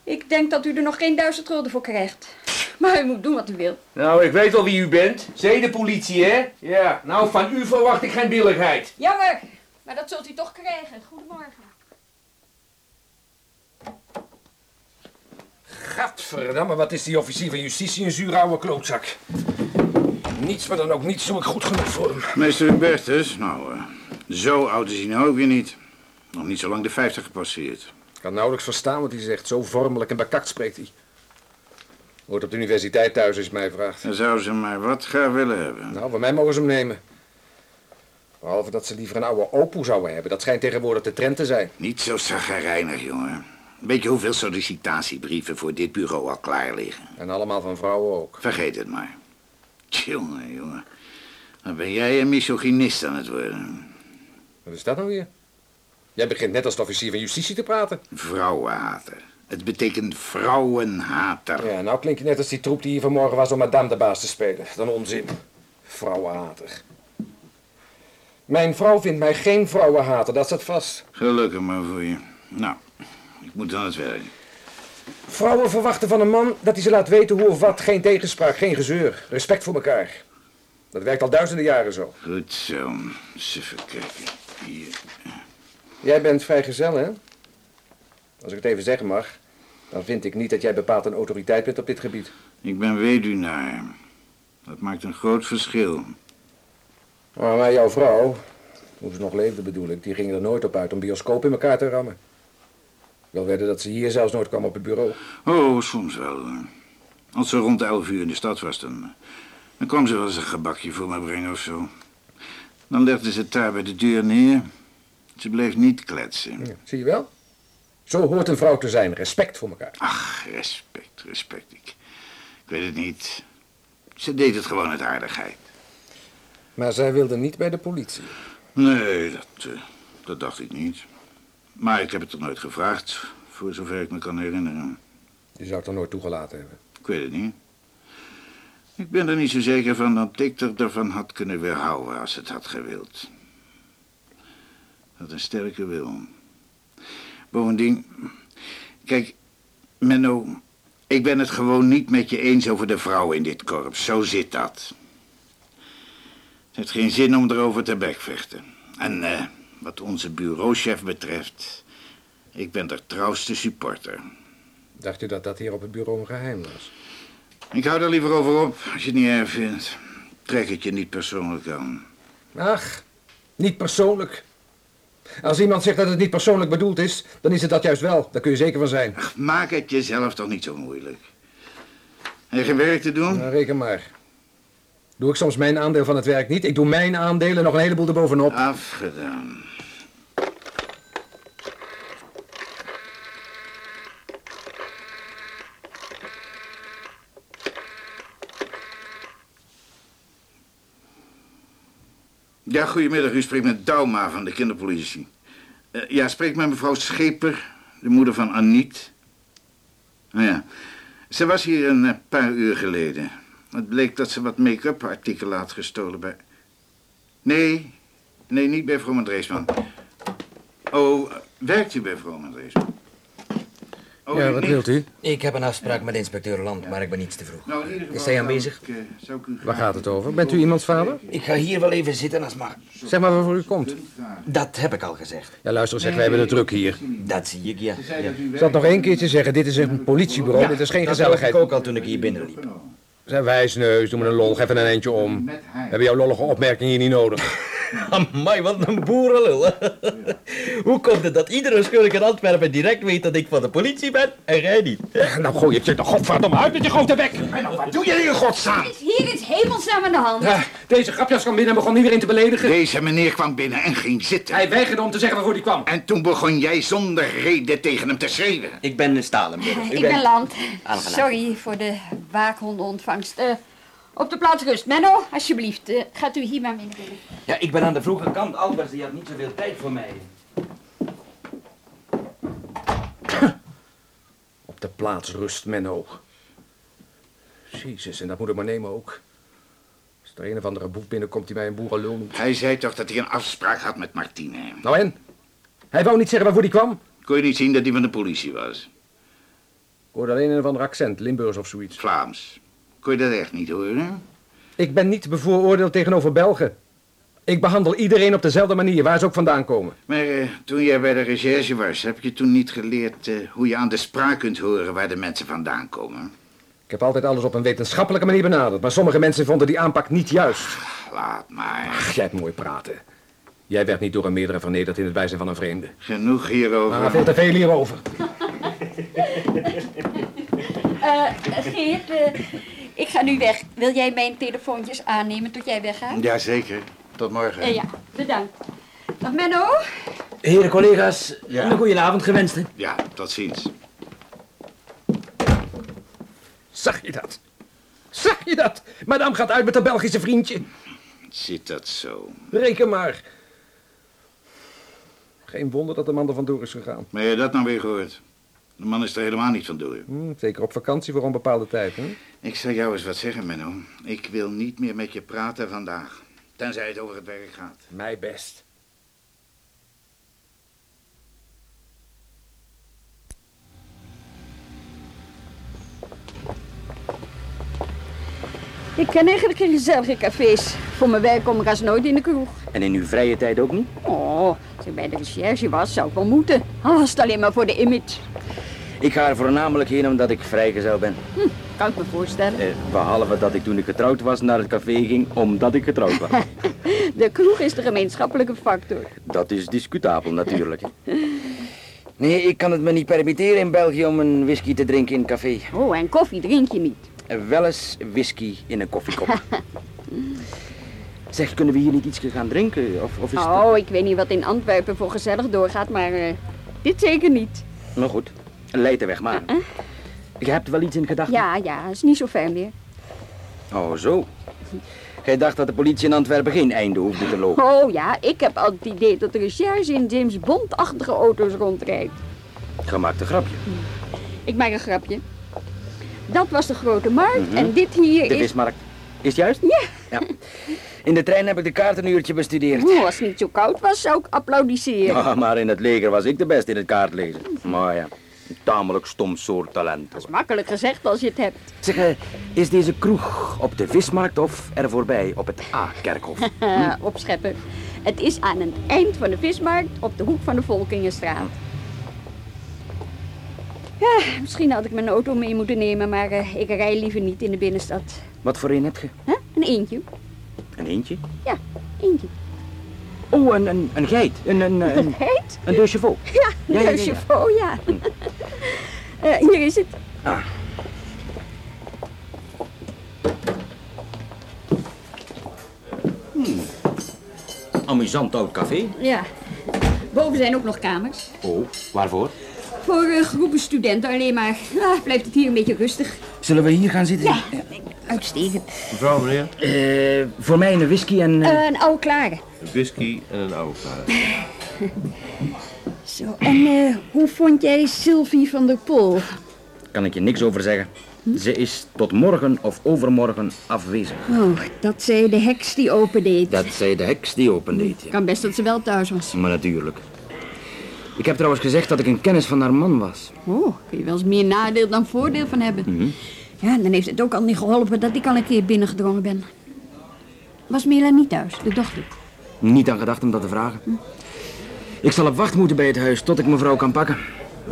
Ik denk dat u er nog geen duizend gulden voor krijgt. Maar u moet doen wat u wil. Nou, ik weet al wie u bent. Zedenpolitie, hè? Ja, nou, van u verwacht ik geen billigheid. Jammer, maar dat zult u toch krijgen. Goedemorgen. Gadverdamme, wat is die officier van justitie een zure oude klootzak. Niets, maar dan ook niets doe ik goed genoeg voor hem. Meester Hubertus, nou, eh, zo oud is hij nou ook weer niet. Nog niet zo lang de 50 gepasseerd. Ik kan nauwelijks verstaan wat hij zegt. Zo vormelijk en bekakt spreekt hij. Wordt op de universiteit thuis, als je mij vraagt. Dan zou ze maar wat graag willen hebben. Nou, van mij mogen ze hem nemen. Behalve dat ze liever een oude opoe zouden hebben. Dat schijnt tegenwoordig de trend te zijn. Niet zo zagrijnig, jongen. Weet je hoeveel sollicitatiebrieven voor dit bureau al klaar liggen? En allemaal van vrouwen ook. Vergeet het maar. Jongen, jongen. Dan ben jij een misogynist aan het worden. Wat is dat nou weer? Jij begint net als de officier van justitie te praten. Vrouwenhater. Het betekent vrouwenhater. Ja, nou klink je net als die troep die hier vanmorgen was om madame de baas te spelen. Dan onzin. Vrouwenhater. Mijn vrouw vindt mij geen vrouwenhater, dat staat vast. Gelukkig maar voor je. Nou, ik moet aan het werk. Vrouwen verwachten van een man dat hij ze laat weten hoe of wat. Geen tegenspraak, geen gezeur. Respect voor elkaar. Dat werkt al duizenden jaren zo. Goed zo. Eens even kijken. Hier. Jij bent vrijgezel, hè? Als ik het even zeggen mag, dan vind ik niet dat jij bepaald een autoriteit bent op dit gebied. Ik ben weduwnaar. Dat maakt een groot verschil. Maar, maar jouw vrouw, hoe ze nog leefde bedoel ik, die ging er nooit op uit om bioscoop in elkaar te rammen. Wel werden dat ze hier zelfs nooit kwam op het bureau. Oh, soms wel. Als ze rond elf uur in de stad was, dan, dan kwam ze wel eens een gebakje voor me brengen of zo. Dan legde ze het daar bij de deur neer. Ze bleef niet kletsen. Ja, zie je wel? Zo hoort een vrouw te zijn, respect voor elkaar. Ach, respect, respect. Ik, ik weet het niet. Ze deed het gewoon uit aardigheid. Maar zij wilde niet bij de politie. Nee, dat, eh, dat dacht ik niet. Maar ik heb het er nooit gevraagd, voor zover ik me kan herinneren. Je zou het er nooit toegelaten hebben. Ik weet het niet. Ik ben er niet zo zeker van dat ik er ervan had kunnen weerhouden als het had gewild. Dat een sterke wil. Bovendien, kijk, Menno, ik ben het gewoon niet met je eens over de vrouwen in dit korps. Zo zit dat. Het heeft geen zin om erover te bekvechten. En eh, wat onze bureauchef betreft, ik ben de trouwste supporter. Dacht u dat dat hier op het bureau een geheim was? Ik hou er liever over op, als je het niet erg vindt. Trek het je niet persoonlijk aan. Ach, niet persoonlijk. Als iemand zegt dat het niet persoonlijk bedoeld is, dan is het dat juist wel. Daar kun je zeker van zijn. Ach, maak het jezelf toch niet zo moeilijk. Heb je geen werk te doen? Nou, reken maar. Doe ik soms mijn aandeel van het werk niet? Ik doe mijn aandelen nog een heleboel erbovenop. Afgedaan. Ja, goedemiddag. U spreekt met Dauma van de kinderpolitie. Eh, ja, spreek met mevrouw Scheper, de moeder van Aniet. Nou ja, ze was hier een eh, paar uur geleden. Het bleek dat ze wat make-up artikelen had gestolen bij... Nee, nee, niet bij Vrome Dreesman. Oh, werkt u bij Vrome Dreesman? Oh, ja, wat niet? wilt u? Ik heb een afspraak met inspecteur Land, maar ik ben iets te vroeg. Nou, in ieder geval Is hij aanwezig? ik, eh, zou ik u Waar gaat het over? Bent u iemands vader? Ik ga hier wel even zitten als mag. Zeg maar waarvoor u komt. Dat heb ik al gezegd. Ja, luister, zeg, wij hebben het druk hier. Dat zie ik, ja. ja. Ik zal het nog één keertje zeggen. Dit is een politiebureau, dit is geen dat gezelligheid. dacht ik ook al toen ik hier binnenliep. Zeg, wijsneus, doe me een lol, geef even een eindje om. We hebben jouw lollige opmerkingen hier niet nodig. Amai, wat een boerenlul. Hoe komt het dat iedere schurk in Antwerpen direct weet dat ik van de politie ben en jij niet? Nou, gooi je het je toch godverdomme uit met je grote bek. Wat doe je in godsnaam? Hier is hemelsnaam aan de hand. Ja, deze grapjas kwam binnen en begon iedereen te beledigen. Deze meneer kwam binnen en ging zitten. Hij weigerde om te zeggen waarvoor hij kwam. En toen begon jij zonder reden tegen hem te schreeuwen. Ik ben Stalenburg. Ik ben Land. Aangenaam. Sorry voor de waakhondenontvangst. Eh, op de plaats rust. Menno, alsjeblieft. eh, gaat u hier maar mee naar binnen. Ja, ik ben aan de vroege kant. Albers, die had niet zoveel tijd voor mij. Op de plaats rust, Menno. Jezus, en dat moet ik maar nemen ook. Als er een of andere boef binnenkomt die mij een boerenlul noemt. Hij zei toch dat hij een afspraak had met Martine. Nou en? Hij wou niet zeggen waarvoor hij kwam. Kon je niet zien dat hij van de politie was? Ik hoorde alleen een of ander accent, Limburgs of zoiets. Vlaams. Kon je dat echt niet horen? Ik ben niet bevooroordeeld tegenover Belgen. Ik behandel iedereen op dezelfde manier, waar ze ook vandaan komen. Maar eh, toen jij bij de recherche was, heb je toen niet geleerd eh, hoe je aan de spraak kunt horen waar de mensen vandaan komen? Ik heb altijd alles op een wetenschappelijke manier benaderd, maar sommige mensen vonden die aanpak niet juist. Laat maar. Ach, jij hebt mooi praten. Jij werd niet door een meerdere vernederd in het bijzijn van een vreemde. Genoeg hierover. Ah, veel te veel hierover. Eh, Geert, eh, ik ga nu weg. Wil jij mijn telefoontjes aannemen tot jij weggaat? Jazeker. Tot morgen. Eh, ja, bedankt. Dag Menno. Heren collega's, Ja. een goede avond gewenst. hè. Ja, tot ziens. Zag je dat? Zag je dat? Madame gaat uit met haar Belgische vriendje. Zit dat zo? Reken maar. Geen wonder dat de man er vandoor is gegaan. Maar heb je dat nou weer gehoord? De man is er helemaal niet van door. Hm, zeker op vakantie voor onbepaalde tijd, hè? Ik zal jou eens wat zeggen, Menno. Ik wil niet meer met je praten vandaag. Tenzij het over het werk gaat. Mij best. Ik ken eigenlijk geen gezellige cafés. Voor mijn werk kom ik als nooit in de kroeg. En in uw vrije tijd ook niet? Oh, bij de recherche was, zou ik wel moeten. Al was het alleen maar voor de image. Ik ga er voornamelijk heen omdat ik vrijgezel ben. Hm, kan ik me voorstellen. Eh, behalve dat ik toen ik getrouwd was naar het café ging omdat ik getrouwd was. De kroeg is de gemeenschappelijke factor. dat is discutabel natuurlijk. Nee, ik kan het me niet permitteren in België om een whisky te drinken in een café. Oh, en koffie drink je niet. Eh, Wel eens whisky in een koffiekop. zeg, kunnen we hier niet iets gaan drinken? Of, of is het... Oh, ik weet niet wat in Antwerpen voor gezellig doorgaat, maar eh, dit zeker niet. Nou goed, leid de weg maar. Je hebt wel iets in gedachten? Ja, ja, is niet zo ver meer. Oh, zo. Jij dacht dat de politie in Antwerpen geen einde hoefde te lopen. Oh ja, ik heb al het idee dat de recherche in James Bond-achtige auto's rondrijdt. Je maakt een grapje. Ik maak een grapje. Dat was de grote markt Mhm. en dit hier De is... vismarkt. Is het juist? Ja. ja. In de trein heb ik de kaart een uurtje bestudeerd. Oeh, als het niet zo koud was, zou ik applaudisseren. Ah, maar in het leger was ik de beste in het kaartlezen. Maar ja, een tamelijk stom soort talent. hoor. Makkelijk gezegd als je het hebt. Zeg, eh, is deze kroeg op de vismarkt of er voorbij op het A-kerkhof? Opscheppen. Het is aan het eind van de vismarkt op de hoek van de Volkingenstraat. Ja, misschien had ik mijn auto mee moeten nemen, maar eh, ik rij liever niet in de binnenstad. Wat voor een heb je? Huh? Een eentje. Een eentje? Ja, eentje. Oh, een, een, een geit. Een, een, een, Een geit? een deux chevaux. Ja, Ja, ja, een ja, ja. chauffeur, ja. Eh, hier is het. Ah. Hmm. Amusant oud café. Ja. Boven zijn ook nog kamers. Oh, waarvoor? Voor eh, groepen studenten alleen maar. Ah, blijft het hier een beetje rustig. Zullen we hier gaan zitten? Ja, uitstekend. Mevrouw, meneer. Eh, voor mij een whisky en... eh, een oude klare. Een whisky en een oude klaar. Zo, en hoe vond jij Sylvie van der Pol? kan ik je niks over zeggen. Ze is tot morgen of overmorgen afwezig. Oh, dat zei de heks die opendeed. Dat zei de heks die opendeed. Ja. Kan best dat ze wel thuis was. Maar natuurlijk. Ik heb trouwens gezegd dat ik een kennis van haar man was. Oh, kun je wel eens meer nadeel dan voordeel van hebben. Mhm. Ja, dan heeft het ook al niet geholpen dat ik al een keer binnengedrongen ben. Was Mela niet thuis, de dochter? Niet aan gedacht om dat te vragen. Ik zal op wacht moeten bij het huis tot ik mevrouw kan pakken.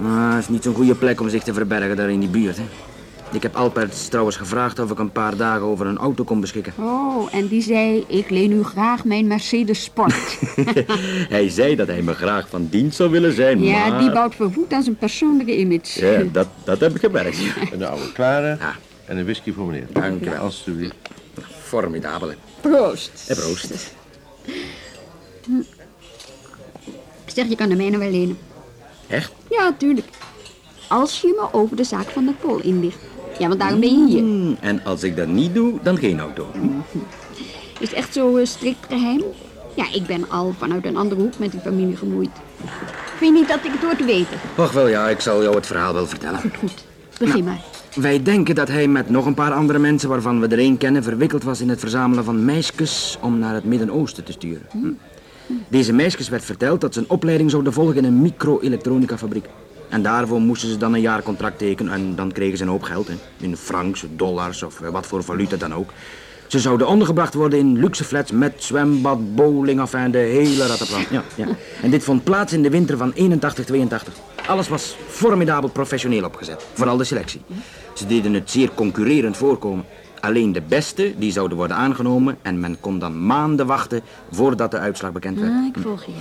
Maar het is niet zo'n goede plek om zich te verbergen daar in die buurt. Hè. Ik heb Alpert trouwens gevraagd of ik een paar dagen over een auto kon beschikken. Oh, en die zei, ik leen u graag mijn Mercedes Sport. hij zei dat hij me graag van dienst zou willen zijn, ja, maar... die bouwt verwoed aan zijn persoonlijke image. Ja, dat, dat heb ik gemerkt. Een oude klare en een whisky voor meneer. Dank je wel. Alsjeblieft. Formidabel, hè. Proost. En proost. Zeg, je kan de mijne wel lenen. Echt? Ja, tuurlijk. Als je me over de zaak van de Pol inlicht. Ja, want daarom ben je hier. Hmm, En als ik dat niet doe, dan geen auto. Is het echt zo eh, strikt geheim? Ja, ik ben al vanuit een andere hoek met die familie gemoeid. Vind je niet dat ik het hoor te weten? Och wel, ja, ik zal jou het verhaal wel vertellen. Goed, begin maar. Wij denken dat hij met nog een paar andere mensen, waarvan we er één kennen, verwikkeld was in het verzamelen van meisjes om naar het Midden-Oosten te sturen. Hm. Deze meisjes werd verteld dat ze een opleiding zouden volgen in een micro-elektronica fabriek. En daarvoor moesten ze dan een jaar contract tekenen en dan kregen ze een hoop geld. In francs, dollars of eh, wat voor valuta dan ook. Ze zouden ondergebracht worden in luxe flats met zwembad, bowling, enfin de hele rattenplan. Ja, ja. En dit vond plaats in de winter van 81-82. Alles was formidabel professioneel opgezet, vooral de selectie. Ze deden het zeer concurrerend voorkomen. Alleen de beste die zouden worden aangenomen en men kon dan maanden wachten voordat de uitslag bekend werd. Ah, ik volg je.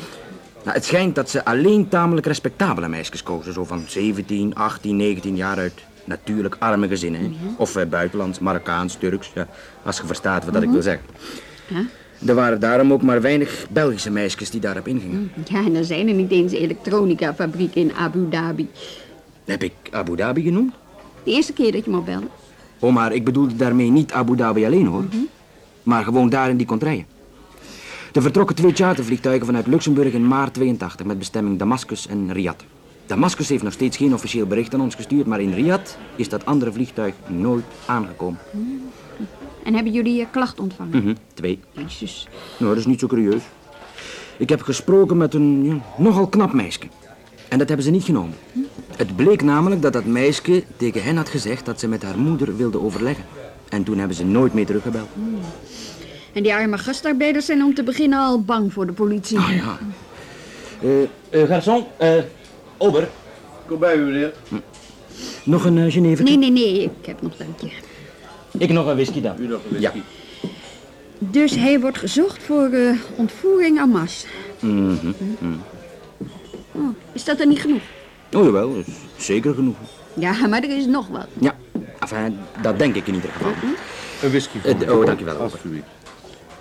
Nou, het schijnt dat ze alleen tamelijk respectabele meisjes kozen. Zo van 17, 18, 19 jaar uit natuurlijk arme gezinnen. hè. Of eh, buitenlands, Marokkaans, Turks. Ja, als je verstaat wat dat ik wil zeggen. Ja? Er waren daarom ook maar weinig Belgische meisjes die daarop ingingen. Ja, en er zijn er niet eens elektronica-fabrieken in Abu Dhabi. Heb ik Abu Dhabi genoemd? De eerste keer dat je me opbelde. Oh, maar ik bedoelde daarmee niet Abu Dhabi alleen hoor. Maar gewoon daar in die contraien. Er vertrokken twee chartervliegtuigen vanuit Luxemburg in maart 82 met bestemming Damascus en Riyadh. Damascus heeft nog steeds geen officieel bericht aan ons gestuurd, maar in Riyadh is dat andere vliegtuig nooit aangekomen. En hebben jullie je klacht ontvangen? Mhm, twee. Jezus. Nou, dat is niet zo curieus. Ik heb gesproken met een ja, nogal knap meisje. En dat hebben ze niet genomen. Het bleek namelijk dat dat meisje tegen hen had gezegd dat ze met haar moeder wilde overleggen. En toen hebben ze nooit meer teruggebeld. En die arme gastarbeiders zijn om te beginnen al bang voor de politie. Ah ja. Eh, eh, garçon, eh, ober. Kom bij u, meneer. Nog een uh, Genever? Nee, nee, nee. Ik heb nog dank je. Ik nog een whisky dan. U nog een whisky. Ja. Dus hij wordt gezocht voor eh, ontvoering en mas. Mhm, mhm. Oh, is dat dan niet genoeg? Oh jawel, is zeker genoeg. Ja, maar er is nog wat. Ja, enfin, dat denk ik in ieder geval. Een whisky voor oh, dankjewel. Ober. Alsjeblieft.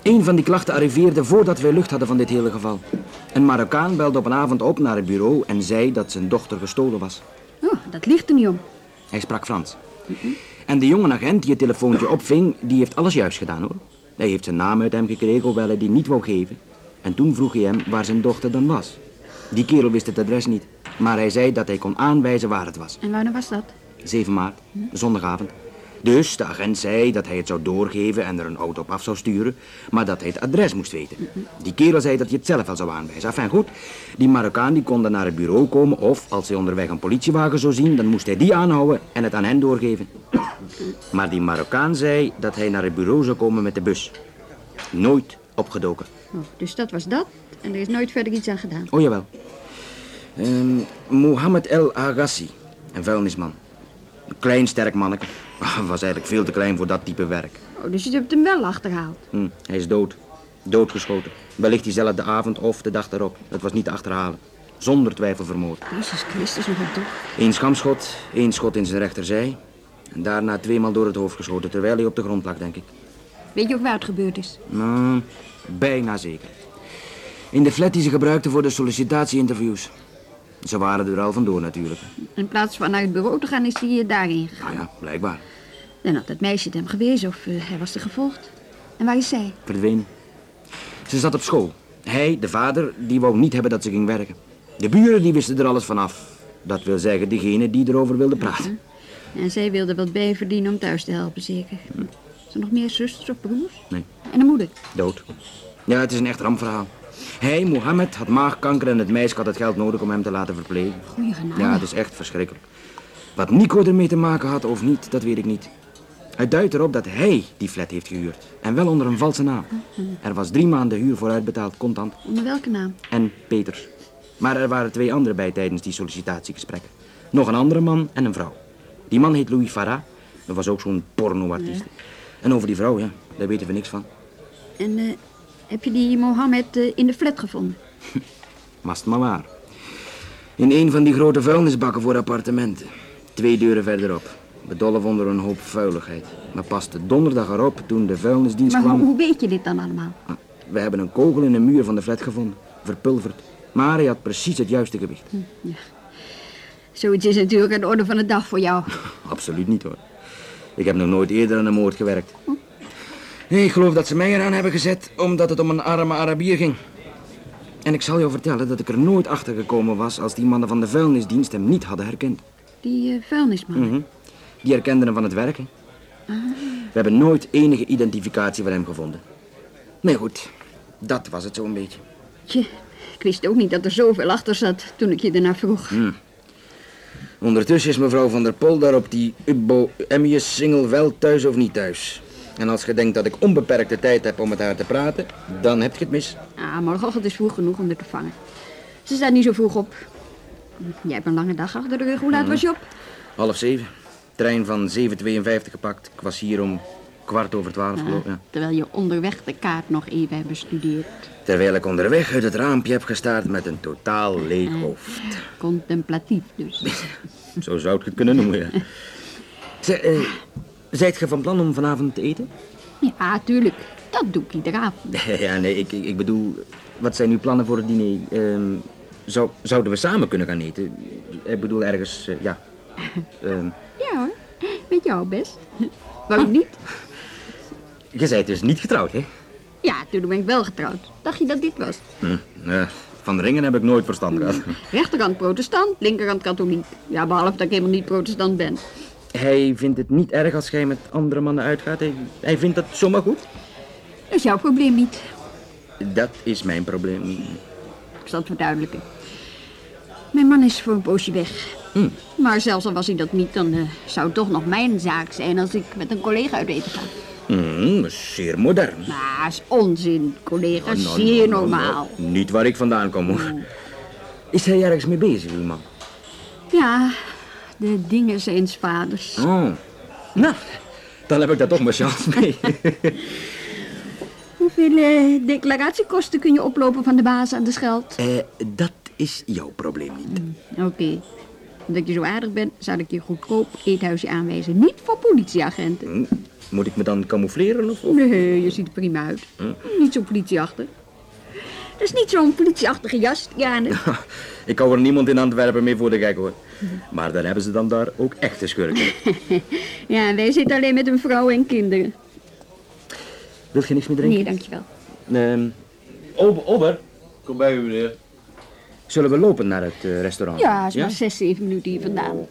Een van die klachten arriveerde voordat wij lucht hadden van dit hele geval. Een Marokkaan belde op een avond op naar het bureau en zei dat zijn dochter gestolen was. Oh, dat ligt er niet om. Hij sprak Frans. En de jonge agent die het telefoontje opving, die heeft alles juist gedaan hoor. Hij heeft zijn naam uit hem gekregen, hoewel hij die niet wou geven. En toen vroeg hij hem waar zijn dochter dan was. Die kerel wist het adres niet, maar hij zei dat hij kon aanwijzen waar het was. En wanneer was dat? 7 maart, zondagavond. Dus de agent zei dat hij het zou doorgeven en er een auto op af zou sturen, maar dat hij het adres moest weten. Die kerel zei dat hij het zelf wel zou aanwijzen. Enfin goed, die Marokkaan die kon dan naar het bureau komen of als hij onderweg een politiewagen zou zien, dan moest hij die aanhouden en het aan hen doorgeven. Maar die Marokkaan zei dat hij naar het bureau zou komen met de bus. Nooit opgedoken. Oh, dus dat was dat. En er is nooit verder iets aan gedaan. Oh jawel. Ehm Mohammed El Agassi, een vuilnisman. Een klein sterk manneke. Was eigenlijk veel te klein voor dat type werk. Oh, dus je hebt hem wel achterhaald. Hm, hij is dood. Doodgeschoten. Wellicht diezelfde avond of de dag daarop. Dat was niet te achterhalen. Zonder twijfel vermoord. Jezus Christus, nog een toch. Eén schamschot, één schot in zijn rechterzij. En daarna tweemaal door het hoofd geschoten, terwijl hij op de grond lag, denk ik. Weet je ook waar het gebeurd is? Nou, bijna zeker. In de flat die ze gebruikten voor de sollicitatie-interviews. Ze waren er al vandoor natuurlijk. In plaats van naar het bureau te gaan, is hij eh, daarheen gegaan. Nou ja, blijkbaar. Dan had het meisje het hem gewezen of eh, hij was er gevolgd. En waar is zij? Verdwenen. Ze zat op school. Hij, de vader, die wou niet hebben dat ze ging werken. De buren die wisten er alles vanaf. Dat wil zeggen, degene die erover wilde praten. En zij wilde wat bijverdienen om thuis te helpen, zeker. Is er nog meer zusters of broers? Nee, En een moeder? dood. Ja, het is een echt rampverhaal. Hij, Mohammed, had maagkanker en het meisje had het geld nodig om hem te laten verplegen. Goeie genade. Ja, het is echt verschrikkelijk. Wat Nico ermee te maken had of niet, dat weet ik niet. Het duidt erop dat hij die flat heeft gehuurd. En wel onder een valse naam. Er was drie maanden huur vooruitbetaald, contant. Onder welke naam? En Peters. Maar er waren twee anderen bij tijdens die sollicitatiegesprekken. Nog een andere man en een vrouw. Die man heet Louis Farah. Dat was ook zo'n pornoartiest. En over die vrouw, ja, daar weten we niks van. En eh, heb je die Mohammed eh, in de flat gevonden? Mast maar waar. In een van die grote vuilnisbakken voor appartementen. Twee deuren verderop. Bedolven onder een hoop vuiligheid. Maar pas de donderdag erop, toen de vuilnisdienst Maar hoe, kwam... hoe weet je dit dan allemaal? We hebben een kogel in een muur van de flat gevonden. Verpulverd. Maar hij had precies het juiste gewicht. Ja. Zoiets is natuurlijk aan de orde van de dag voor jou. Absoluut niet hoor. Ik heb nog nooit eerder aan een moord gewerkt. Nee, ik geloof dat ze mij eraan hebben gezet omdat het om een arme Arabier ging. En ik zal jou vertellen dat ik er nooit achter gekomen was als die mannen van de vuilnisdienst hem niet hadden herkend. Die eh, vuilnisman. Mhm. Die herkenden hem van het werken. We hebben nooit enige identificatie van hem gevonden. Nee, goed. Dat was het zo'n beetje. Tje, ik wist ook niet dat er zoveel achter zat toen ik je ernaar vroeg. Hm. Ondertussen is mevrouw van der Pol daar op die Ubbo Emmius single wel thuis of niet thuis. En als je denkt dat ik onbeperkte tijd heb om met haar te praten, dan heb je het mis. Ah, morgenochtend is vroeg genoeg om er te vangen. Ze staat niet zo vroeg op. Jij hebt een lange dag achter de rug. Hoe laat was je op? Half zeven. Trein van 7.52 gepakt. Ik was hier om kwart over twaalf geloof ik. Ja. Terwijl je onderweg de kaart nog even hebt bestudeerd. Terwijl ik onderweg uit het raampje heb gestaard met een totaal leeg hoofd. Contemplatief dus. Zo zou ik het kunnen noemen, ja. Zeg, eh, zijt je van plan om vanavond te eten? Ja, tuurlijk. Dat doe ik iedere avond. Ja, nee, ik, ik bedoel, wat zijn uw plannen voor het diner? Ehm, zou, zouden we samen kunnen gaan eten? Ik bedoel, ergens, eh, ja. Ehm, Ja hoor, met jou best. Waarom niet? je bent dus niet getrouwd, hè? Ja, toen ben ik wel getrouwd. Dacht je dat dit was? Hm, Van ringen heb ik nooit verstand gehad. Rechterkant protestant, linkerkant katholiek. Ja, behalve dat ik helemaal niet protestant ben. Hij vindt het niet erg als jij met andere mannen uitgaat. Hij, hij vindt dat zomaar goed. Dat is jouw probleem niet. Dat is mijn probleem. Ik zal het verduidelijken. Mijn man is voor een poosje weg. Hm. Maar zelfs al was hij dat niet, dan eh, zou het toch nog mijn zaak zijn als ik met een collega uit eten ga. Hmm, zeer modern. Maar is onzin, collega. Oh, nou, Zeer nou, nou, normaal. nou. Niet waar ik vandaan kom, hoor. Is hij ergens mee bezig, uw man? Ja, de dingen zijn vaders. Oh. Nou, dan heb ik daar toch mijn chance mee. Hoeveel eh, declaratiekosten kun je oplopen van de baas aan de scheld? Eh, dat is jouw probleem niet. Oké. Omdat je zo aardig bent, zou ik je goedkoop eethuisje aanwijzen. Niet voor politieagenten. Hm, Moet ik me dan camoufleren of? Nee, je ziet er prima uit. Niet zo politieachtig. Dat is niet zo'n politieachtige jas, Jane. Ik hou er niemand in Antwerpen mee voor de gek, hoor. Maar dan hebben ze dan daar ook echte schurken. ja, en wij zitten alleen met een vrouw en kinderen. Wil je niks meer drinken? Nee, dankjewel. Ehm Ober, Ober, Kom bij u, meneer. zullen we lopen naar het eh, restaurant? Ja, is maar zes, zeven minuten hier vandaan.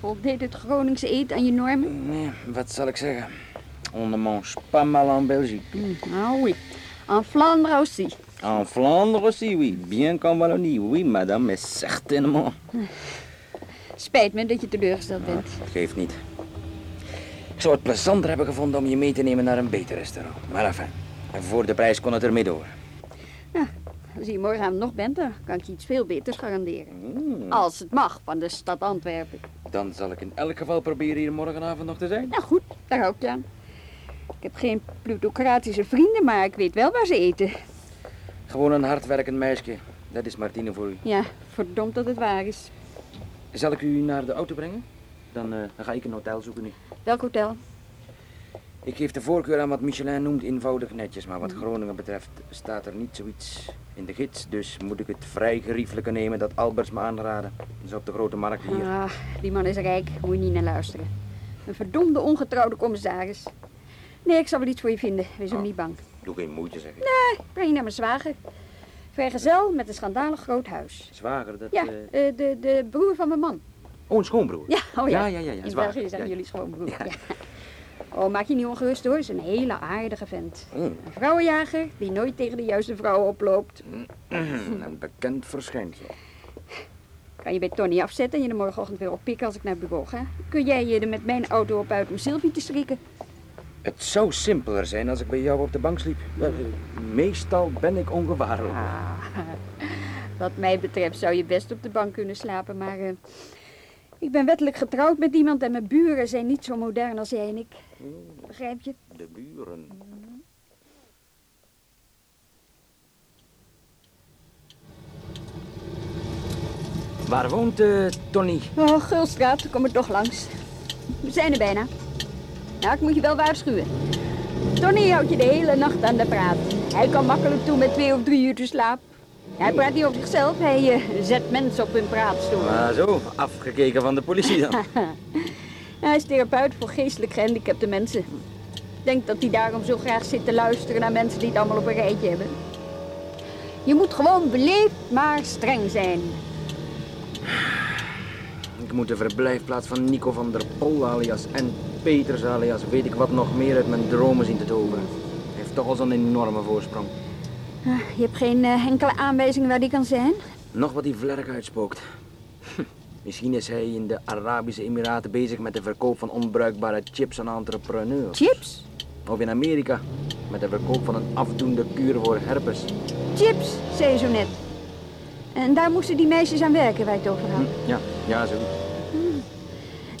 Voldeed het Groningse eten aan je normen? Nee, wat zal ik zeggen? On ne mange pas mal en Belgique. Ah oui. En Flandre aussi. En Flandre aussi, oui. Bien qu'en Wallonie, oui, madame, mais certainement. Spijt me dat je teleurgesteld bent. Geeft niet. Ik zou het plezanter hebben gevonden om je mee te nemen naar een beter restaurant. Maar enfin, en voor de prijs kon het ermee door. Als je morgenavond nog bent, dan kan ik je iets veel beters garanderen. Hmm. Als het mag, van de stad Antwerpen. Dan zal ik in elk geval proberen hier morgenavond nog te zijn. Nou goed, daar hou ik aan. Ik heb geen plutocratische vrienden, maar ik weet wel waar ze eten. Gewoon een hardwerkend meisje. Dat is Martine voor u. Ja, verdomd dat het waar is. Zal ik u naar de auto brengen? Dan, eh, dan ga ik een hotel zoeken nu. Welk hotel? Ik geef de voorkeur aan wat Michelin noemt eenvoudig netjes, maar wat Groningen betreft staat er niet zoiets in de gids. Dus moet ik het vrij geriefelijke nemen dat Alberts me aanraden. Dat is op de grote markt hier. Ah, die man is rijk, moet je niet naar luisteren. Een verdomde ongetrouwde commissaris. Nee, ik zal wel iets voor je vinden, wees ook niet bang. Doe geen moeite, zeg ik. Nee, breng je naar mijn zwager. Vrijgezel met een schandalig groot huis. Zwager, dat... Ja, eh, eh, de, de broer van mijn man. Oh, een schoonbroer. Ja, oh ja. Ja, ja, ja, ja, In. België zijn Ja, jullie schoonbroer. Ja. Oh, maak je niet ongerust hoor, is een hele aardige vent. Mm. Een vrouwenjager die nooit tegen de juiste vrouw oploopt. Een bekend verschijnsel. Kan je bij Tony afzetten en je de morgenochtend weer oppikken als ik naar het bureau ga. Kun jij je er met mijn auto op uit om Sylvie te strikken? Het zou simpeler zijn als ik bij jou op de bank sliep. Wel, eh, Meestal ben ik ongevaarlijk. Ah, wat mij betreft zou je best op de bank kunnen slapen, maar eh, ik ben wettelijk getrouwd met iemand en mijn buren zijn niet zo modern als jij en ik. Begrijp je? De buren. Waar woont eh, Tony? Oh, Gulstraat, kom er toch langs. We zijn er bijna. Nou, ik moet je wel waarschuwen. Tony houdt je de hele nacht aan de praat. Hij kan makkelijk toe met twee of drie uur te slaap. Hij praat niet over zichzelf, hij eh, zet mensen op hun praatstoel. Ah, zo, afgekeken van de politie dan. hij is therapeut voor geestelijk gehandicapte mensen. Ik denk dat hij daarom zo graag zit te luisteren naar mensen die het allemaal op een rijtje hebben. Je moet gewoon beleefd, maar streng zijn. Ik moet de verblijfplaats van Nico van der Pol alias en Peters alias weet ik wat nog meer uit mijn dromen zien te toveren. Hij heeft toch al zo'n enorme voorsprong. Ah, Je hebt geen eh, enkele aanwijzing waar die kan zijn? Nog wat die vlerk uitspookt. Hm, Misschien is hij in de Arabische Emiraten bezig met de verkoop van onbruikbare chips aan entrepreneurs. Chips? Of in Amerika met de verkoop van een afdoende kuur voor herpes. Chips, zei je zo net. En daar moesten die meisjes aan werken waar ik het over had. Ja, ja, zo.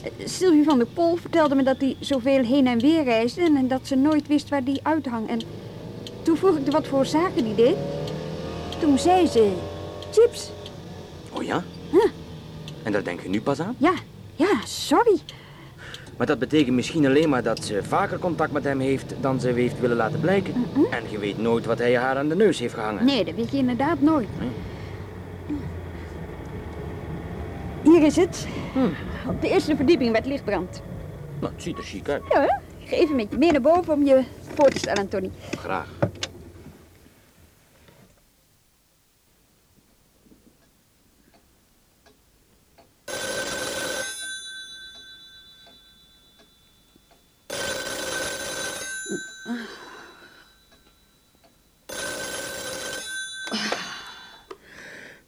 Eh, Sylvie van der Pol vertelde me dat hij zoveel heen en weer reisde en, dat ze nooit wist waar die uithang. En toen vroeg ik wat voor zaken die deed. Toen zei ze, chips. Oh ja? En daar denk je nu pas aan? Ja, ja, sorry. Maar dat betekent misschien alleen maar dat ze vaker contact met hem heeft dan ze heeft willen laten blijken. En je weet nooit wat hij haar aan de neus heeft gehangen. Nee, dat weet je inderdaad nooit. Hier is het. Op de eerste verdieping waar het licht brandt. Nou, het ziet er chic uit. Ja, hè? Ga even met je mee naar boven om je voor te stellen, Tony. Graag.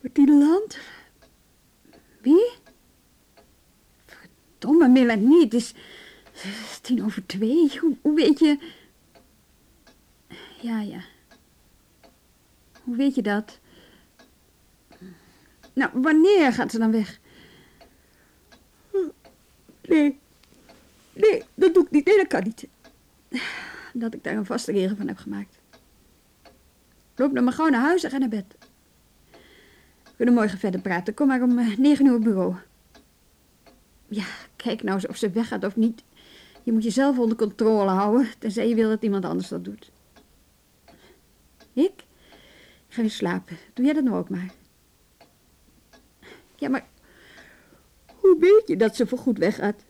Martine Land? Wie? Verdomme, Melanie, het is, het is tien over twee. Hoe, hoe weet je... Ja, ja. Hoe weet je dat? Nou, wanneer gaat ze dan weg? Nee. Nee, dat doe ik niet. Nee, dat kan niet. Dat ik daar een vaste regel van heb gemaakt. Loop dan maar gauw naar huis en ga naar bed. We kunnen morgen verder praten. Kom maar om eh, negen uur op bureau. Ja, kijk nou eens of ze weggaat of niet. Je moet jezelf onder controle houden, tenzij je wil dat iemand anders dat doet. Ik? Ik ga weer slapen. Doe jij dat nou ook maar. Ja, maar hoe weet je dat ze voorgoed weggaat?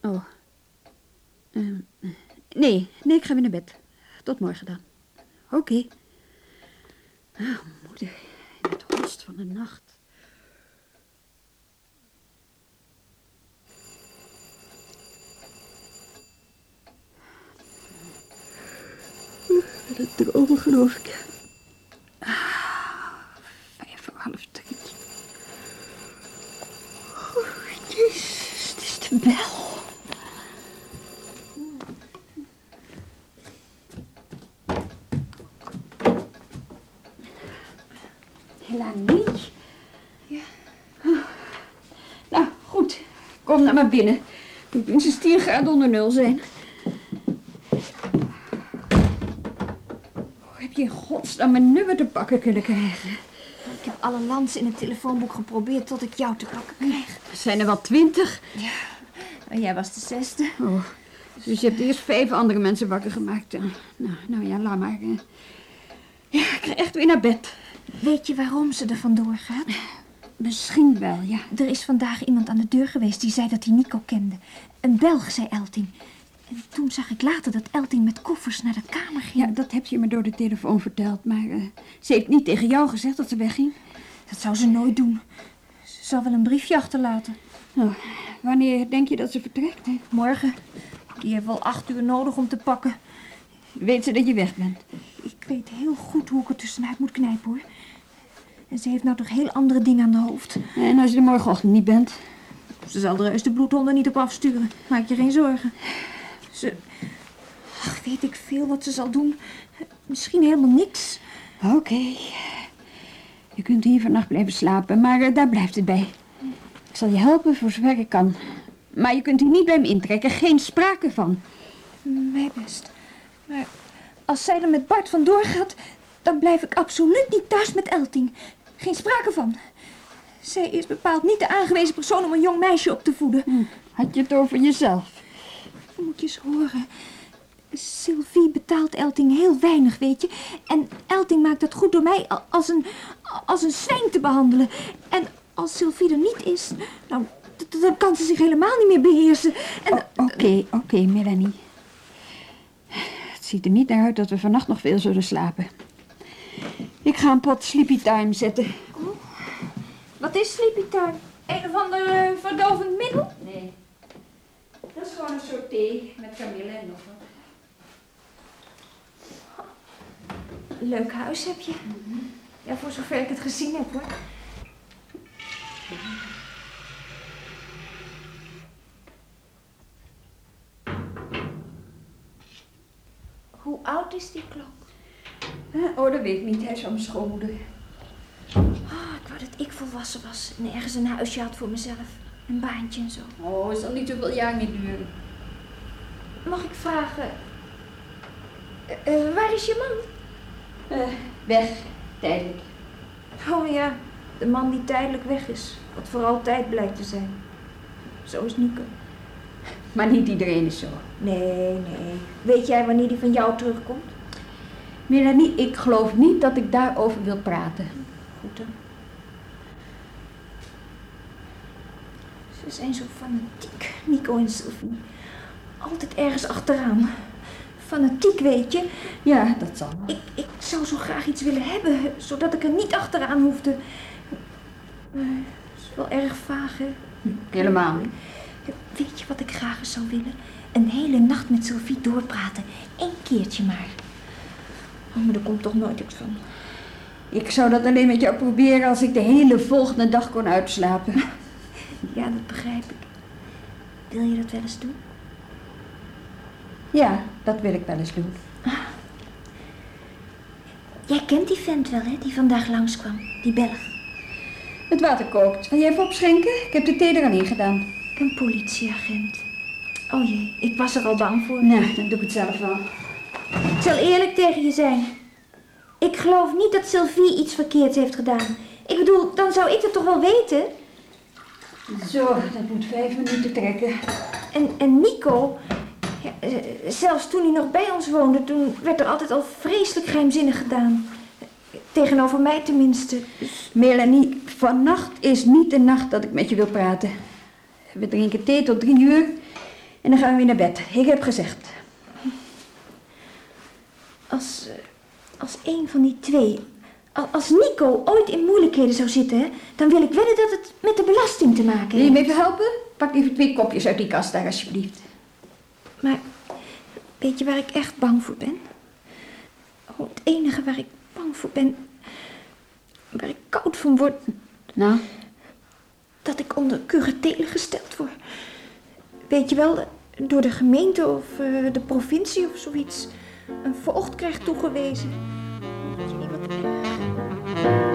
Oh. Ehm, nee, nee, ik ga weer naar bed. Tot morgen dan. Oké. Ah, moeder, in het holst van de nacht. Met het dromen, geloof ik. Ah, vijf voor half drie. Oh, jezus, het is de bel. Melanie? Ja. Nou, goed. Kom nou maar binnen. Moet minstens 10 graden onder nul zijn. Hoe heb je in godsnaam mijn nummer te pakken kunnen krijgen? Ik heb alle lands in het telefoonboek geprobeerd tot ik jou te pakken kreeg. Er zijn er wel twintig. Ja, jij was de zesde. Oh, dus je hebt eerst vijf andere mensen wakker gemaakt. Nou, nou ja, laat maar. eh. Ja, ik ga echt weer naar bed. Weet je waarom ze er vandoor gaat? Misschien wel, ja. Er is vandaag iemand aan de deur geweest die zei dat hij Nico kende. Een Belg, zei Elting. En toen zag ik later dat Elting met koffers naar de kamer ging. Ja, dat heb je me door de telefoon verteld. Maar eh, ze heeft niet tegen jou gezegd dat ze wegging. Dat zou ze nooit doen. Ze zal wel een briefje achterlaten. Nou, wanneer denk je dat ze vertrekt? Hè? Morgen. Die heeft wel acht uur nodig om te pakken. Weet ze dat je weg bent? Ik weet heel goed hoe ik er tussenuit moet knijpen, hoor. En ze heeft nou toch heel andere dingen aan de hoofd. En als je er morgenochtend niet bent? Ze zal er heus de bloedhonden niet op afsturen. Maak je geen zorgen. Ze... Ach, weet ik veel wat ze zal doen. Misschien helemaal niks. Oké. Je kunt hier vannacht blijven slapen, maar eh, daar blijft het bij. Ik zal je helpen voor zover ik kan. Maar je kunt hier niet bij me intrekken. Geen sprake van. Mij best. Maar als zij er met Bart vandoor gaat, dan blijf ik absoluut niet thuis met Elting. Geen sprake van. Zij is bepaald niet de aangewezen persoon om een jong meisje op te voeden. Had je het over jezelf? Moet je eens horen. Sylvie betaalt Elting heel weinig, weet je. En Elting maakt dat goed door mij als een, als een zwijn te behandelen. En als Sylvie er niet is, nou, dan kan ze zich helemaal niet meer beheersen. En Oké, oké, Melanie. Het ziet er niet naar uit dat we vannacht nog veel zullen slapen. Ik ga een pot sleepy time zetten. wat is sleepy time? Een of ander eh, verdovend middel? Nee. Dat is gewoon een soort thee met kamille en nog wat. Leuk huis heb je. Ja, voor zover ik het gezien heb, hoor. Hoe oud is die klok? Oh, dat weet ik niet. Hij is van mijn schoonmoeder. Oh, ik wou dat ik volwassen was en ergens een huisje had voor mezelf. Een baantje en zo. Oh, het zal niet zoveel jaar niet duren. Mag ik vragen... eh, eh, waar is je man? Eh, weg, tijdelijk. Oh ja, de man die tijdelijk weg is. Wat voor altijd blijkt te zijn. Zo is Nico. Maar niet iedereen is zo. Nee, nee. Weet jij wanneer die van jou terugkomt? Melanie, ik geloof niet dat ik daarover wil praten. Goed dan. Ze zijn zo fanatiek, Nico en Sylvie. altijd ergens achteraan. Fanatiek, weet je. Ja, dat zal. Ik, ik zou zo graag iets willen hebben, zodat ik er niet achteraan hoefde. Het is wel erg vaag, hè? Helemaal niet. Weet je wat ik graag eens zou willen? Een hele nacht met Sophie doorpraten. Eén keertje maar. Oh, maar er komt toch nooit iets van. Ik zou dat alleen met jou proberen als ik de hele volgende dag kon uitslapen. Ja, dat begrijp ik. Wil je dat wel eens doen? Ja, dat wil ik wel eens doen. Jij kent die vent wel, hè? Die vandaag langskwam. Die Belg. Het water kookt. Wil jij even opschenken? Ik heb de thee er aan ingedaan. Een politieagent. Oh jee, ik was er al bang voor. Nou, dan doe ik het zelf wel. Ik zal eerlijk tegen je zijn. Ik geloof niet dat Sylvie iets verkeerds heeft gedaan. Ik bedoel, dan zou ik dat toch wel weten? Zo, dat moet vijf minuten trekken. En, en Nico, ja, eh, zelfs toen hij nog bij ons woonde, toen werd er altijd al vreselijk geheimzinnig gedaan. Tegenover mij tenminste. Melanie, vannacht is niet de nacht dat ik met je wil praten. We drinken thee tot drie uur en dan gaan we weer naar bed. Ik heb gezegd. Als, eh, als een van die twee, al- als Nico ooit in moeilijkheden zou zitten, dan wil ik wedden dat het met de te maken Wil je me even helpen? Pak even twee kopjes uit die kast daar, alsjeblieft. Maar weet je waar ik echt bang voor ben? Oh, het enige waar ik bang voor ben, waar ik koud van word, Nou? dat ik onder curatele gesteld word. Weet je wel, door de gemeente of eh, de provincie of zoiets een voogd krijgt toegewezen. Weet je niet wat erg?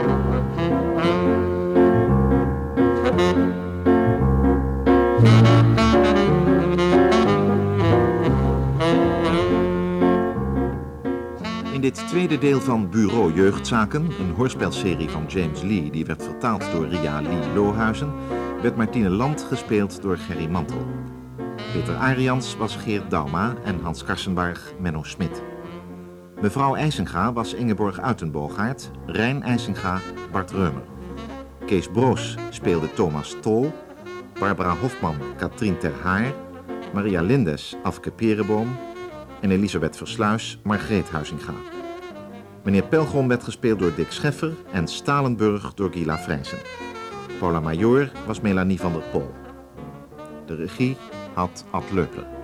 In dit tweede deel van Bureau Jeugdzaken, een hoorspelserie van James Lee die werd vertaald door Ria Lee Lohuizen, werd Martine Land gespeeld door Gerry Mantel. Peter Arians was Geert Dauma en Hans Karsenbarg Menno Smit. Mevrouw IJsinga was Ingeborg Uitenboogaard, Rijn IJsinga Bart Reumer. Kees Broos speelde Thomas Tol, Barbara Hofman Katrien Ter Haar, Maria Lindes Afke Perenboom en Elisabeth Versluis Margreet Huizinga. Meneer Pelgrom werd gespeeld door Dick Scheffer en Stalenburg door Gila Vrijsen. Paula Major was Melanie van der Pol. De regie had Ad Leupler.